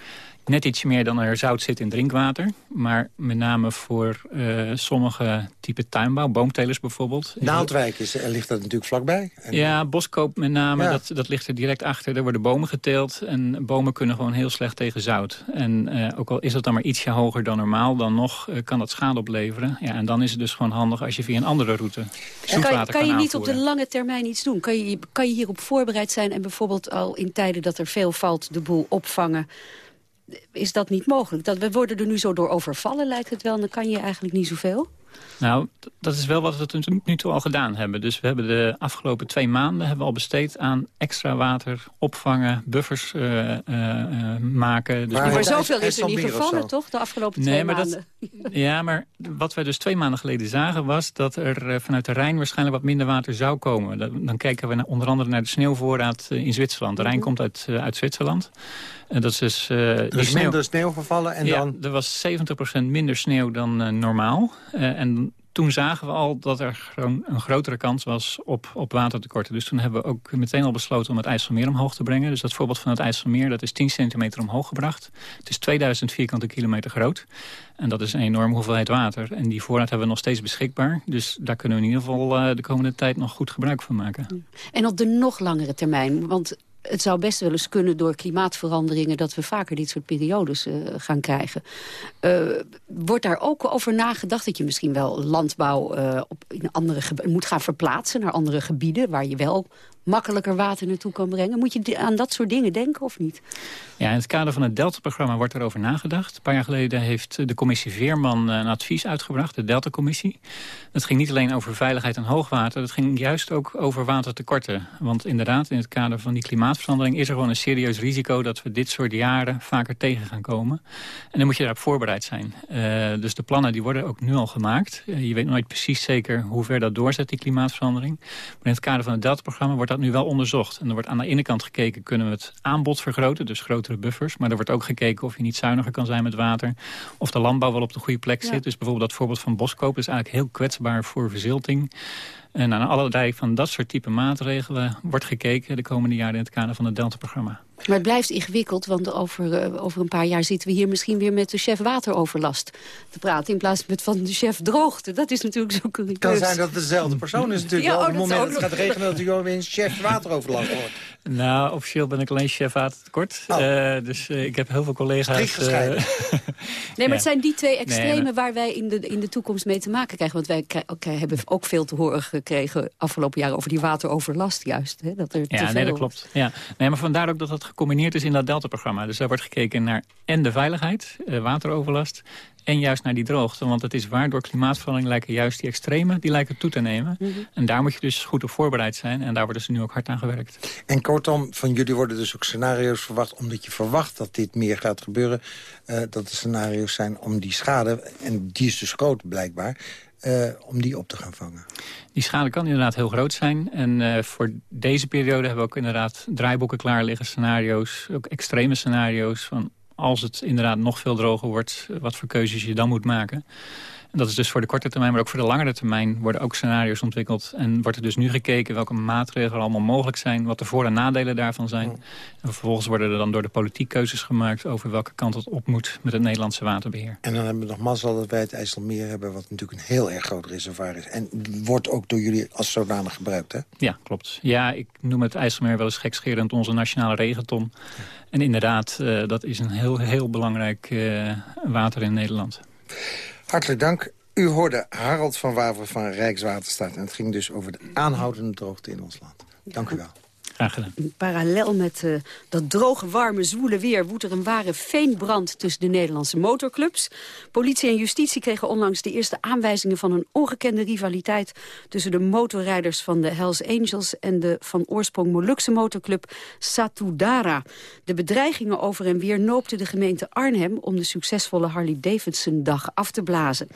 net iets meer dan er zout zit in drinkwater. Maar met name voor uh, sommige type tuinbouw, boomtelers bijvoorbeeld. Naaldwijk is, er ligt dat natuurlijk vlakbij. En ja, boskoop met name, ja. dat, dat ligt er direct achter. Er worden bomen geteeld en bomen kunnen gewoon heel slecht tegen zout. En uh, ook al is dat dan maar ietsje hoger dan normaal, dan nog uh, kan dat schade opleveren. Ja, en dan is het dus gewoon handig als je via een andere route zoetwater kan, kan, kan je niet op de lange termijn iets doen? Kan je, kan je hierop voorbereid zijn en bijvoorbeeld al in tijden dat er veel valt de boel opvangen is dat niet mogelijk. Dat, we worden er nu zo door overvallen, lijkt het wel. En dan kan je eigenlijk niet zoveel. Nou, dat is wel wat we tot nu toe al gedaan hebben. Dus we hebben de afgelopen twee maanden hebben we al besteed aan extra water opvangen, buffers uh, uh, maken. Dus maar, maar zoveel is er niet gevallen, toch, de afgelopen twee nee, maar maanden? Dat, ja, maar wat wij dus twee maanden geleden zagen was dat er vanuit de Rijn waarschijnlijk wat minder water zou komen. Dan, dan kijken we naar, onder andere naar de sneeuwvoorraad in Zwitserland. De Rijn mhm. komt uit, uit Zwitserland. En dat is dus, er is sneeuw... minder sneeuw gevallen en ja, dan... er was 70% minder sneeuw dan normaal. en toen zagen we al dat er gewoon een grotere kans was op, op watertekorten. Dus toen hebben we ook meteen al besloten om het IJsselmeer omhoog te brengen. Dus dat voorbeeld van het IJsselmeer, dat is 10 centimeter omhoog gebracht. Het is 2000 vierkante kilometer groot. En dat is een enorme hoeveelheid water. En die voorraad hebben we nog steeds beschikbaar. Dus daar kunnen we in ieder geval uh, de komende tijd nog goed gebruik van maken. En op de nog langere termijn, want het zou best wel eens kunnen door klimaatveranderingen... dat we vaker dit soort periodes uh, gaan krijgen. Uh, wordt daar ook over nagedacht dat je misschien wel landbouw uh, op in andere moet gaan verplaatsen... naar andere gebieden waar je wel makkelijker water naartoe kan brengen. Moet je aan dat soort dingen denken of niet? Ja, in het kader van het Delta-programma wordt erover nagedacht. Een paar jaar geleden heeft de commissie Veerman een advies uitgebracht, de Delta-commissie. Dat ging niet alleen over veiligheid en hoogwater, dat ging juist ook over watertekorten. Want inderdaad, in het kader van die klimaatverandering is er gewoon een serieus risico dat we dit soort jaren vaker tegen gaan komen. En dan moet je daarop voorbereid zijn. Uh, dus de plannen die worden ook nu al gemaakt. Uh, je weet nooit precies zeker hoe ver dat doorzet, die klimaatverandering. Maar in het kader van het Delta-programma wordt dat nu wel onderzocht. En er wordt aan de ene kant gekeken, kunnen we het aanbod vergroten, dus grotere buffers. Maar er wordt ook gekeken of je niet zuiniger kan zijn met water. Of de landbouw wel op de goede plek zit. Dus bijvoorbeeld dat voorbeeld van boskoop is eigenlijk heel kwetsbaar voor verzilting. En aan allerlei van dat soort type maatregelen wordt gekeken de komende jaren in het kader van het Delta-programma. Maar het blijft ingewikkeld, want over, uh, over een paar jaar zitten we hier misschien weer met de chef wateroverlast te praten. In plaats met van de chef droogte. Dat is natuurlijk zo curieus. Het kan zijn dat het dezelfde persoon is natuurlijk. Ja, oh, op het moment dat het gaat regenen dat u gewoon weer een chef wateroverlast wordt. Nou, officieel ben ik alleen chef watertekort. Oh. Uh, dus uh, ik heb heel veel collega's... Uh, nee, maar ja. het zijn die twee extremen nee, waar wij in de, in de toekomst mee te maken krijgen. Want wij okay, hebben ook veel te horen gekregen afgelopen jaren over die wateroverlast juist. Hè, dat er ja, te nee, veel... dat klopt. Ja. Nee, maar vandaar ook dat dat gecombineerd is in dat Delta-programma. Dus daar wordt gekeken naar en de veiligheid, wateroverlast en juist naar die droogte. Want het is waar, door klimaatverandering lijken juist die extreme... die lijken toe te nemen. Mm -hmm. En daar moet je dus goed op voorbereid zijn. En daar wordt dus nu ook hard aan gewerkt. En kortom, van jullie worden dus ook scenario's verwacht... omdat je verwacht dat dit meer gaat gebeuren. Uh, dat de scenario's zijn om die schade, en die is dus groot blijkbaar... Uh, om die op te gaan vangen. Die schade kan inderdaad heel groot zijn. En uh, voor deze periode hebben we ook inderdaad draaiboeken klaar liggen, scenario's, ook extreme scenario's van als het inderdaad nog veel droger wordt... wat voor keuzes je dan moet maken. En dat is dus voor de korte termijn, maar ook voor de langere termijn worden ook scenario's ontwikkeld. En wordt er dus nu gekeken welke maatregelen allemaal mogelijk zijn, wat de voor- en nadelen daarvan zijn. En vervolgens worden er dan door de politiek keuzes gemaakt over welke kant het op moet met het Nederlandse waterbeheer. En dan hebben we nog mazzel dat wij het IJsselmeer hebben, wat natuurlijk een heel erg groot reservoir is. En wordt ook door jullie als zodanig gebruikt, hè? Ja, klopt. Ja, ik noem het IJsselmeer wel eens gekscherend onze nationale regenton. En inderdaad, uh, dat is een heel, heel belangrijk uh, water in Nederland. Hartelijk dank. U hoorde Harold van Waver van Rijkswaterstaat. En het ging dus over de aanhoudende droogte in ons land. Dank u wel. Parallel met uh, dat droge, warme, zwoele weer... woedt er een ware veenbrand tussen de Nederlandse motorclubs. Politie en justitie kregen onlangs de eerste aanwijzingen... van een ongekende rivaliteit tussen de motorrijders van de Hells Angels... en de van oorsprong Molukse motorclub Satudara. De bedreigingen over en weer noopte de gemeente Arnhem... om de succesvolle Harley-Davidson-dag af te blazen.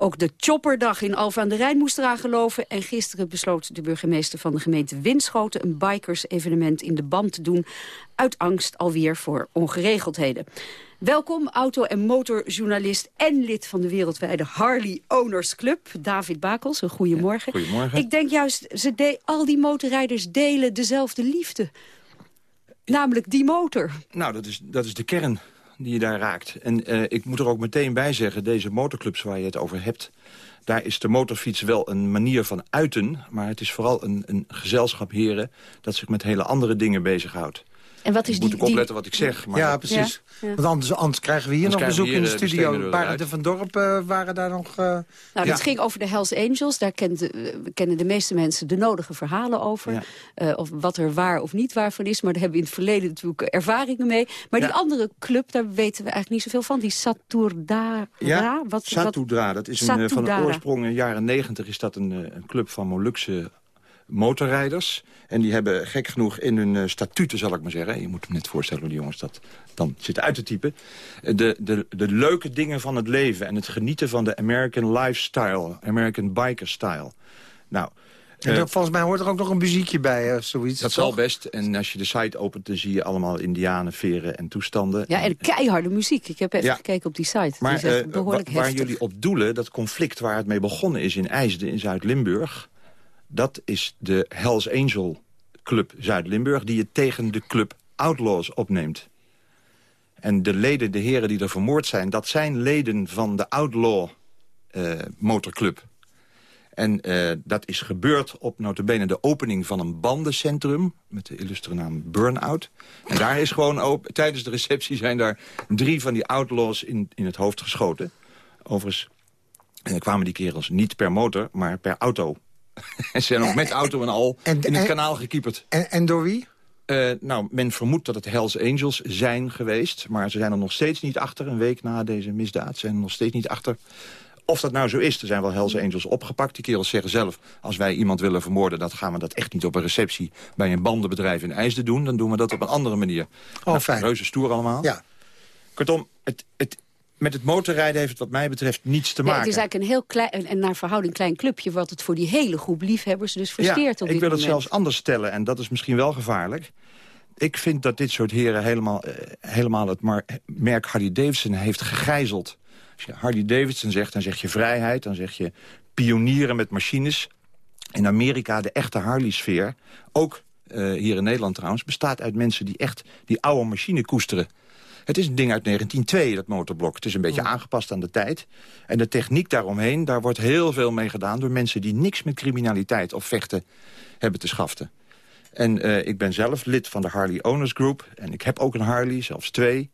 Ook de Chopperdag in Alphen aan de Rijn moest eraan geloven. En gisteren besloot de burgemeester van de gemeente Winschoten... een bikers-evenement in de band te doen... uit angst alweer voor ongeregeldheden. Welkom, auto- en motorjournalist en lid van de wereldwijde Harley Owners Club, David Bakels. Een goedemorgen. goedemorgen. Ik denk juist, ze de al die motorrijders delen dezelfde liefde. Namelijk die motor. Nou, dat is, dat is de kern die je daar raakt. En uh, ik moet er ook meteen bij zeggen, deze motorclubs waar je het over hebt... daar is de motorfiets wel een manier van uiten... maar het is vooral een, een gezelschap heren dat zich met hele andere dingen bezighoudt. En wat is ik die, moet ik opletten wat ik zeg. Maar ja, precies. Ja, Want anders, anders, krijgen we hier nog bezoek in de studio. Waren de Van Dorp uh, waren daar nog... Uh... Nou, ja. ging over de Hells Angels. Daar kende, kennen de meeste mensen de nodige verhalen over. Ja. of wat er waar of niet waar van is. Maar daar hebben we in het verleden natuurlijk ervaringen mee. Maar die andere club, daar weten we eigenlijk niet zoveel van. Die Saturdara. Ja, wat, Satudra. Dat is een, van de oorsprong in de jaren negentig is dat een, een club van Molukse motorrijders. En die hebben gek genoeg in hun uh, statuten, zal ik maar zeggen... je moet me net voorstellen hoe die jongens dat dan zitten uit te typen... De, de, de leuke dingen van het leven en het genieten van de American lifestyle... American biker style. Nou... En uh, volgens mij hoort er ook nog een muziekje bij, of zoiets. Dat zal best. En als je de site opent, dan zie je allemaal indianen, veren en toestanden. Ja, en keiharde muziek. Ik heb even ja. gekeken op die site. Maar die uh, behoorlijk waar jullie op doelen, dat conflict waar het mee begonnen is in IJsden in Zuid-Limburg... Dat is de Hells Angel Club Zuid-Limburg... die het tegen de club Outlaws opneemt. En de leden, de heren die er vermoord zijn... dat zijn leden van de Outlaw uh, Motorclub. En uh, dat is gebeurd op notabene de opening van een bandencentrum... met de illustre naam Burnout. En daar is gewoon open, tijdens de receptie zijn daar drie van die outlaws in, in het hoofd geschoten. Overigens uh, kwamen die kerels niet per motor, maar per auto. En ze zijn ook met auto en al en, in het kanaal gekieperd. En, en door wie? Uh, nou, men vermoedt dat het Hells Angels zijn geweest. Maar ze zijn er nog steeds niet achter. Een week na deze misdaad zijn er nog steeds niet achter. Of dat nou zo is, er zijn wel Hells Angels opgepakt. Die kerels zeggen zelf, als wij iemand willen vermoorden... dan gaan we dat echt niet op een receptie bij een bandenbedrijf in IJsden doen. Dan doen we dat op een andere manier. Oh, nou, fijn. Reuze stoer allemaal. Ja. Kortom, het, het, met het motorrijden heeft het wat mij betreft niets te maken. Het is eigenlijk een heel klein en naar verhouding klein clubje... wat het voor die hele groep liefhebbers dus versteert ja, op dit ik wil het zelfs anders stellen en dat is misschien wel gevaarlijk. Ik vind dat dit soort heren helemaal, uh, helemaal het merk Harley Davidson heeft gegijzeld. Als je Harley Davidson zegt, dan zeg je vrijheid, dan zeg je pionieren met machines. In Amerika, de echte Harley-sfeer, ook uh, hier in Nederland trouwens... bestaat uit mensen die echt die oude machine koesteren. Het is een ding uit 1902, dat motorblok. Het is een beetje aangepast aan de tijd. En de techniek daaromheen, daar wordt heel veel mee gedaan... door mensen die niks met criminaliteit of vechten hebben te schaften. En uh, ik ben zelf lid van de Harley Owners Group. En ik heb ook een Harley, zelfs twee.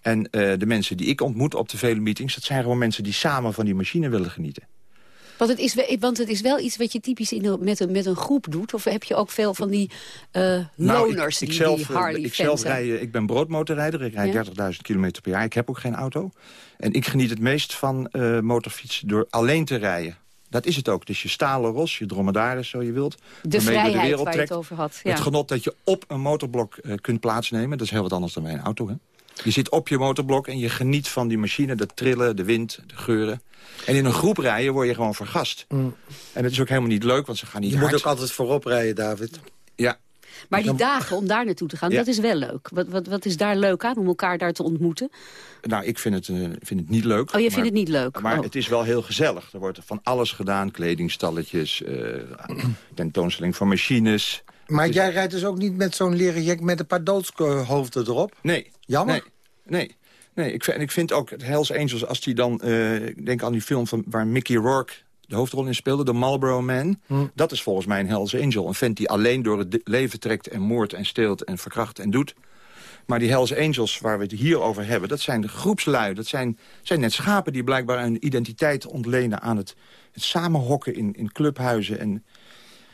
En uh, de mensen die ik ontmoet op de vele meetings... dat zijn gewoon mensen die samen van die machine willen genieten. Want het, is, want het is wel iets wat je typisch in de, met, een, met een groep doet. Of heb je ook veel van die uh, loners nou, ik, ik die, zelf, die Harley ik zelf rij, ik ben broodmotorrijder. Ik rijd Ja? 30.000 kilometer per jaar. Ik heb ook geen auto. En ik geniet het meest van uh, motorfietsen door alleen te rijden. Dat is het ook. Is je stalen ros, je dromedaris, zo je wilt. De je vrijheid de wereld waar je het over had. Ja. Het genot dat je op een motorblok uh, kunt plaatsnemen. Dat is heel wat anders dan bij een auto. Hè? Je zit op je motorblok en je geniet van die machine. De trillen, de wind, de geuren. En in een groep rijden word je gewoon vergast. Mm. En het is ook helemaal niet leuk, want ze gaan niet Je hard. moet ook altijd voorop rijden, David. Ja. Maar die dagen om daar naartoe te gaan, dat is wel leuk. Wat, wat, wat is daar leuk aan, om elkaar daar te ontmoeten? Nou, ik vind het, uh, vind het niet leuk. Oh, je vindt het niet leuk? Maar oh. het is wel heel gezellig. Er wordt van alles gedaan. Kledingstalletjes, uh, tentoonstelling van machines. Maar jij rijdt dus ook niet met zo'n leren jek met een paar doodshoofden erop? Nee. Jammer? Nee. nee. Nee, ik, en ik vind ook het Hells Angels, als die dan... Uh, ik denk aan die film van, waar Mickey Rourke de hoofdrol in speelde, de Marlboro Man. Hm. Dat is volgens mij een Hells Angel. Een vent die alleen door het leven trekt en moordt en steelt en verkracht en doet. Maar die Hells Angels waar we het hier over hebben... dat zijn de groepslui. Dat zijn, zijn net schapen die blijkbaar een identiteit ontlenen... aan het, het samenhokken in, in clubhuizen. En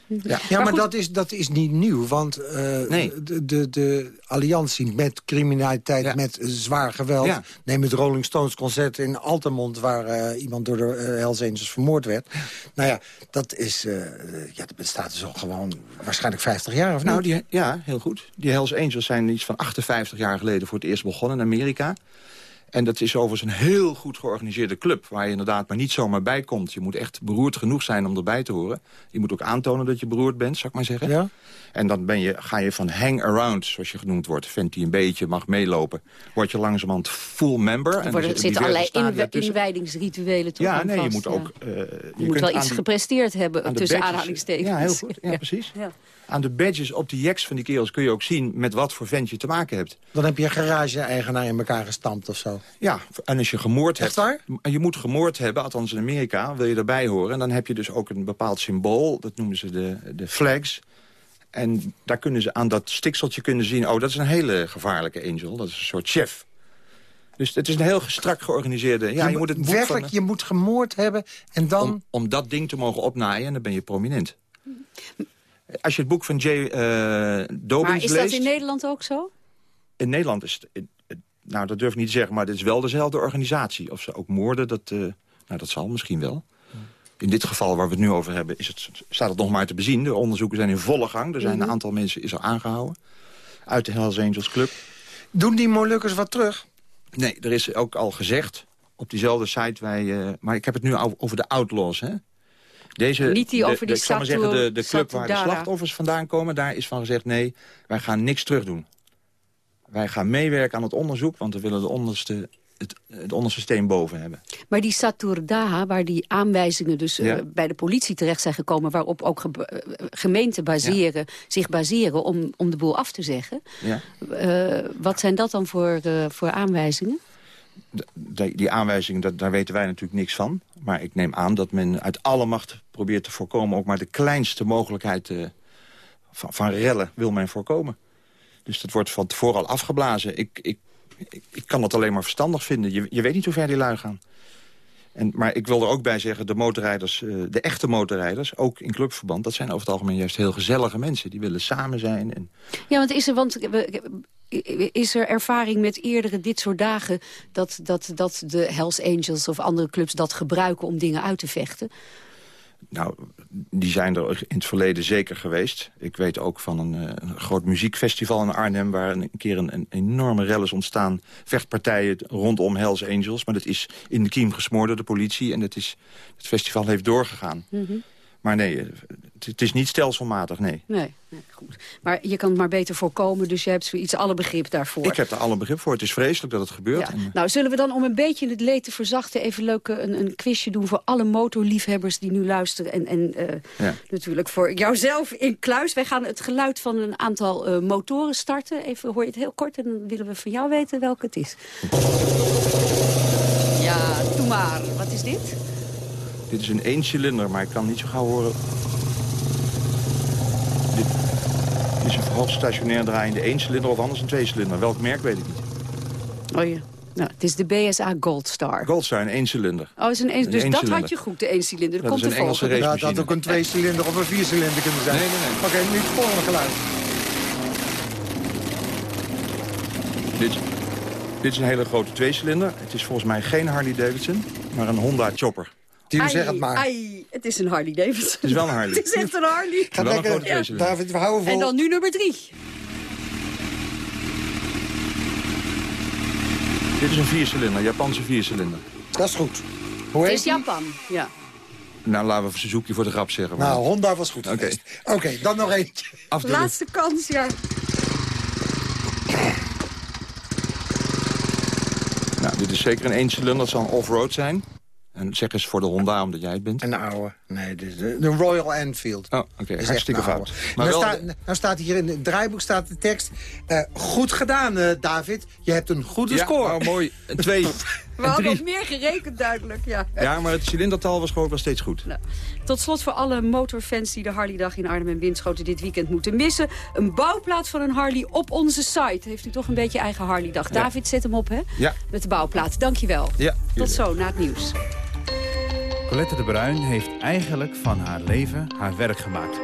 ja, ja maar, dat, is, dat is niet nieuw, want uh, de, de, de alliantie met criminaliteit, met zwaar geweld... Ja. neem het Rolling Stones concert in Altamont... waar uh, iemand door de uh, Hells Angels vermoord werd. Nou ja, dat, is, ja, dat bestaat dus al gewoon waarschijnlijk 50 jaar, of nou, die, ja, heel goed. Die Hells Angels zijn iets van 58 jaar geleden voor het eerst begonnen in Amerika. En dat is overigens een heel goed georganiseerde club... waar je inderdaad maar niet zomaar bij komt. Je moet echt beroerd genoeg zijn om erbij te horen. Je moet ook aantonen dat je beroerd bent, zou ik maar zeggen. Ja? En dan ben je, ga je van hang-around, zoals je genoemd wordt... vent die een beetje mag meelopen... word je langzamerhand full member. Er, worden, er zitten allerlei inw inwijdingsrituelen toe Ja, nee, je moet ook... Uh, je, je moet wel iets gepresteerd hebben, tussen aanhalingstekens. Ja, heel goed. Ja, precies. Ja aan de badges op de jacks van die kerels kun je ook zien... met wat voor vent je te maken hebt. Dan heb je een garage-eigenaar in elkaar gestampt of zo. Ja, en als je gemoord Echt hebt... Waar? Je moet gemoord hebben, althans in Amerika, wil je erbij horen. En dan heb je dus ook een bepaald symbool, dat noemen ze de, de flags... En daar kunnen ze aan dat stikseltje kunnen zien... oh, dat is een hele gevaarlijke angel. Dat is een soort chef. Dus het is een heel strak georganiseerde... Ja, je, je moet het werkelijk, je moet gemoord hebben en dan... Om, om dat ding te mogen opnaaien en dan ben je prominent. Als je het boek van Jay uh, Dobbins leest... Maar is dat in Nederland ook zo? In Nederland is het... Nou, dat durf ik niet te zeggen, maar het is wel dezelfde organisatie. Of ze ook moorden, dat, uh, nou, dat zal misschien wel. In dit geval waar we het nu over hebben, is het, staat het nog maar te bezien. De onderzoeken zijn in volle gang. Er zijn een mhm. aantal mensen is er aangehouden. Uit de Hells Angels Club. Doen die Molukkers wat terug? Nee, er is ook al gezegd op diezelfde site. Wij, uh, maar ik heb het nu over de outlaws, hè? Deze, Niet die over die de, ik zeggen, de, de club waar de slachtoffers vandaan komen... daar is van gezegd, nee, wij gaan niks terug doen. Wij gaan meewerken aan het onderzoek, want we willen de onderste, het, het onderste steen boven hebben. Maar die Saturdaha, waar die aanwijzingen dus eh, bij de politie terecht zijn gekomen... waarop ook eh, gemeenten baseren, zich baseren om, om de boel af te zeggen... Ja. Uh, wat zijn dat dan voor, voor aanwijzingen? die, die aanwijzingen, daar weten wij natuurlijk niks van. Maar ik neem aan dat men uit alle macht probeert te voorkomen... ook maar de kleinste mogelijkheid van, van rellen wil men voorkomen. Dus dat wordt van tevoren al afgeblazen. Ik, ik, ik, kan dat alleen maar verstandig vinden. Je, je weet niet hoe ver die lui gaan. En, maar ik wil er ook bij zeggen, de motorrijders, uh, de echte motorrijders... ook in clubverband, dat zijn over het algemeen juist heel gezellige mensen. Die willen samen zijn. En... Ja, want is er, want is er ervaring met eerdere dit soort dagen... Dat, dat, dat de Hells Angels of andere clubs dat gebruiken om dingen uit te vechten? Nou, die zijn er in het verleden zeker geweest. Ik weet ook van een, eh, een groot muziekfestival in Arnhem... waar een keer een, een, enorme rel is ontstaan. Vechtpartijen rondom Hells Angels. Maar dat is in de kiem gesmoord door de politie. En dat is, het festival heeft doorgegaan. Mm maar nee, het is niet stelselmatig, nee. nee. Nee, goed. Maar je kan het maar beter voorkomen, dus je hebt zoiets alle begrip daarvoor. Ik heb er alle begrip voor. Het is vreselijk dat het gebeurt. Ja. Nou, zullen we dan om een beetje het leed te verzachten... even leuk een, een quizje doen voor alle motorliefhebbers die nu luisteren. En, en uh, ja. natuurlijk voor jouzelf in kluis. Wij gaan het geluid van een aantal uh, motoren starten. Even hoor je het heel kort en dan willen we van jou weten welke het is. Ja, doe maar. Wat is dit? Dit is een één cilinder, maar ik kan niet zo gauw horen... Dit is een verhoogd stationair draaiende één cilinder of anders een twee cilinder. Welk merk weet ik niet. Oh ja. Nou, het is de BSA Goldstar. Goldstar, een één cilinder. Oh, is een een, dus dat had je goed, de één cilinder. Dat, komt is een Engelse race Ja, dat had ook een twee cilinder of een vier cilinder kunnen zijn. Nee, nee, nee. Oké, okay, nu het volgende geluid. Dit, dit is een hele grote tweecilinder. Het is volgens mij geen Harley Davidson, maar een Honda Chopper. Die zeg het maar. Ai, het is een Harley Davidson. Het is wel een Harley. het is echt een Harley. Ga lekker, ja. David, we houden vol. En dan nu nummer drie. Dit is een viercilinder, Japanse viercilinder. Dat is goed. Hoe heet Het is Japan, ja. Nou, laten we Suzuki voor de grap zeggen. Maar... Nou, Honda was goed Oké, Oké, dan nog eentje. Laatste kans, ja. Nou, dit is zeker een eencilinder. Dat zal een off-road zijn. En zeg eens voor de Honda, omdat jij het bent. Een oude. Nee, de, de Royal Enfield. Oh, oké. Okay. Hartstikke fout. Maar nou, staat, nou staat hier in het draaiboek staat de tekst... Uh, goed gedaan, uh, David. Je hebt een goede ja, score. Oh, mooi. Een twee. We hadden nog meer gerekend, duidelijk. Ja, ja maar het cilindertal was gewoon wel steeds goed. Nou, tot slot voor alle motorfans die de Harley-dag in Arnhem en Winschoten dit weekend moeten missen. Een bouwplaat van een Harley op onze site. Heeft u toch een beetje eigen Harley-dag. David, zet hem op, hè? Ja. Met de bouwplaat. Dankjewel. Ja. Tot zo, na het nieuws. Colette de Bruin heeft eigenlijk van haar leven haar werk gemaakt.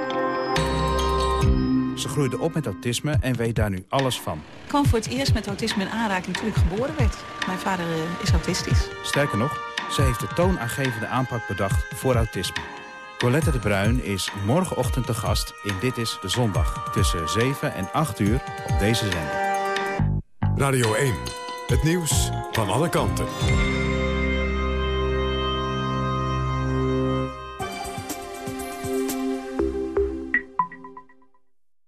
Ze groeide op met autisme en weet daar nu alles van. Ik kwam voor het eerst met autisme in aanraking toen ik geboren werd. Mijn vader eh, is autistisch. Sterker nog, ze heeft de toonaangevende aanpak bedacht voor autisme. Colette de Bruin is morgenochtend te gast in Dit is de Zondag. Tussen 7 en 8 uur op deze zender. Radio 1, het nieuws van alle kanten.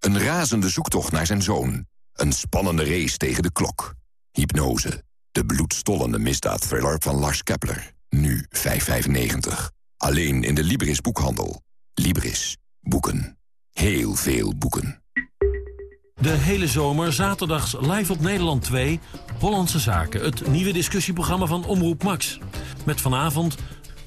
Een razende zoektocht naar zijn zoon. Een spannende race tegen de klok. Hypnose. De bloedstollende misdaadthriller van Lars Kepler. Nu 5,95. Alleen in de Libris boekhandel. Libris. Boeken. Heel veel boeken. De hele zomer, zaterdags live op Nederland 2... Hollandse Zaken, het nieuwe discussieprogramma van Omroep Max. Met vanavond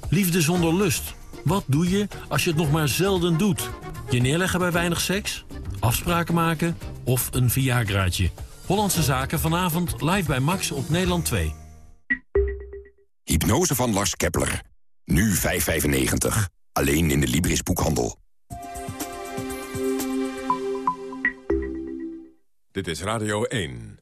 Liefde zonder lust. Wat doe je als je het nog maar zelden doet? Je neerleggen bij weinig seks? afspraken maken of een Viagraatje. Hollandse Zaken vanavond live bij Max op Nederland 2. Hypnose van Lars Kepler. Nu 5,95. Alleen in de Libris boekhandel. Dit is Radio 1.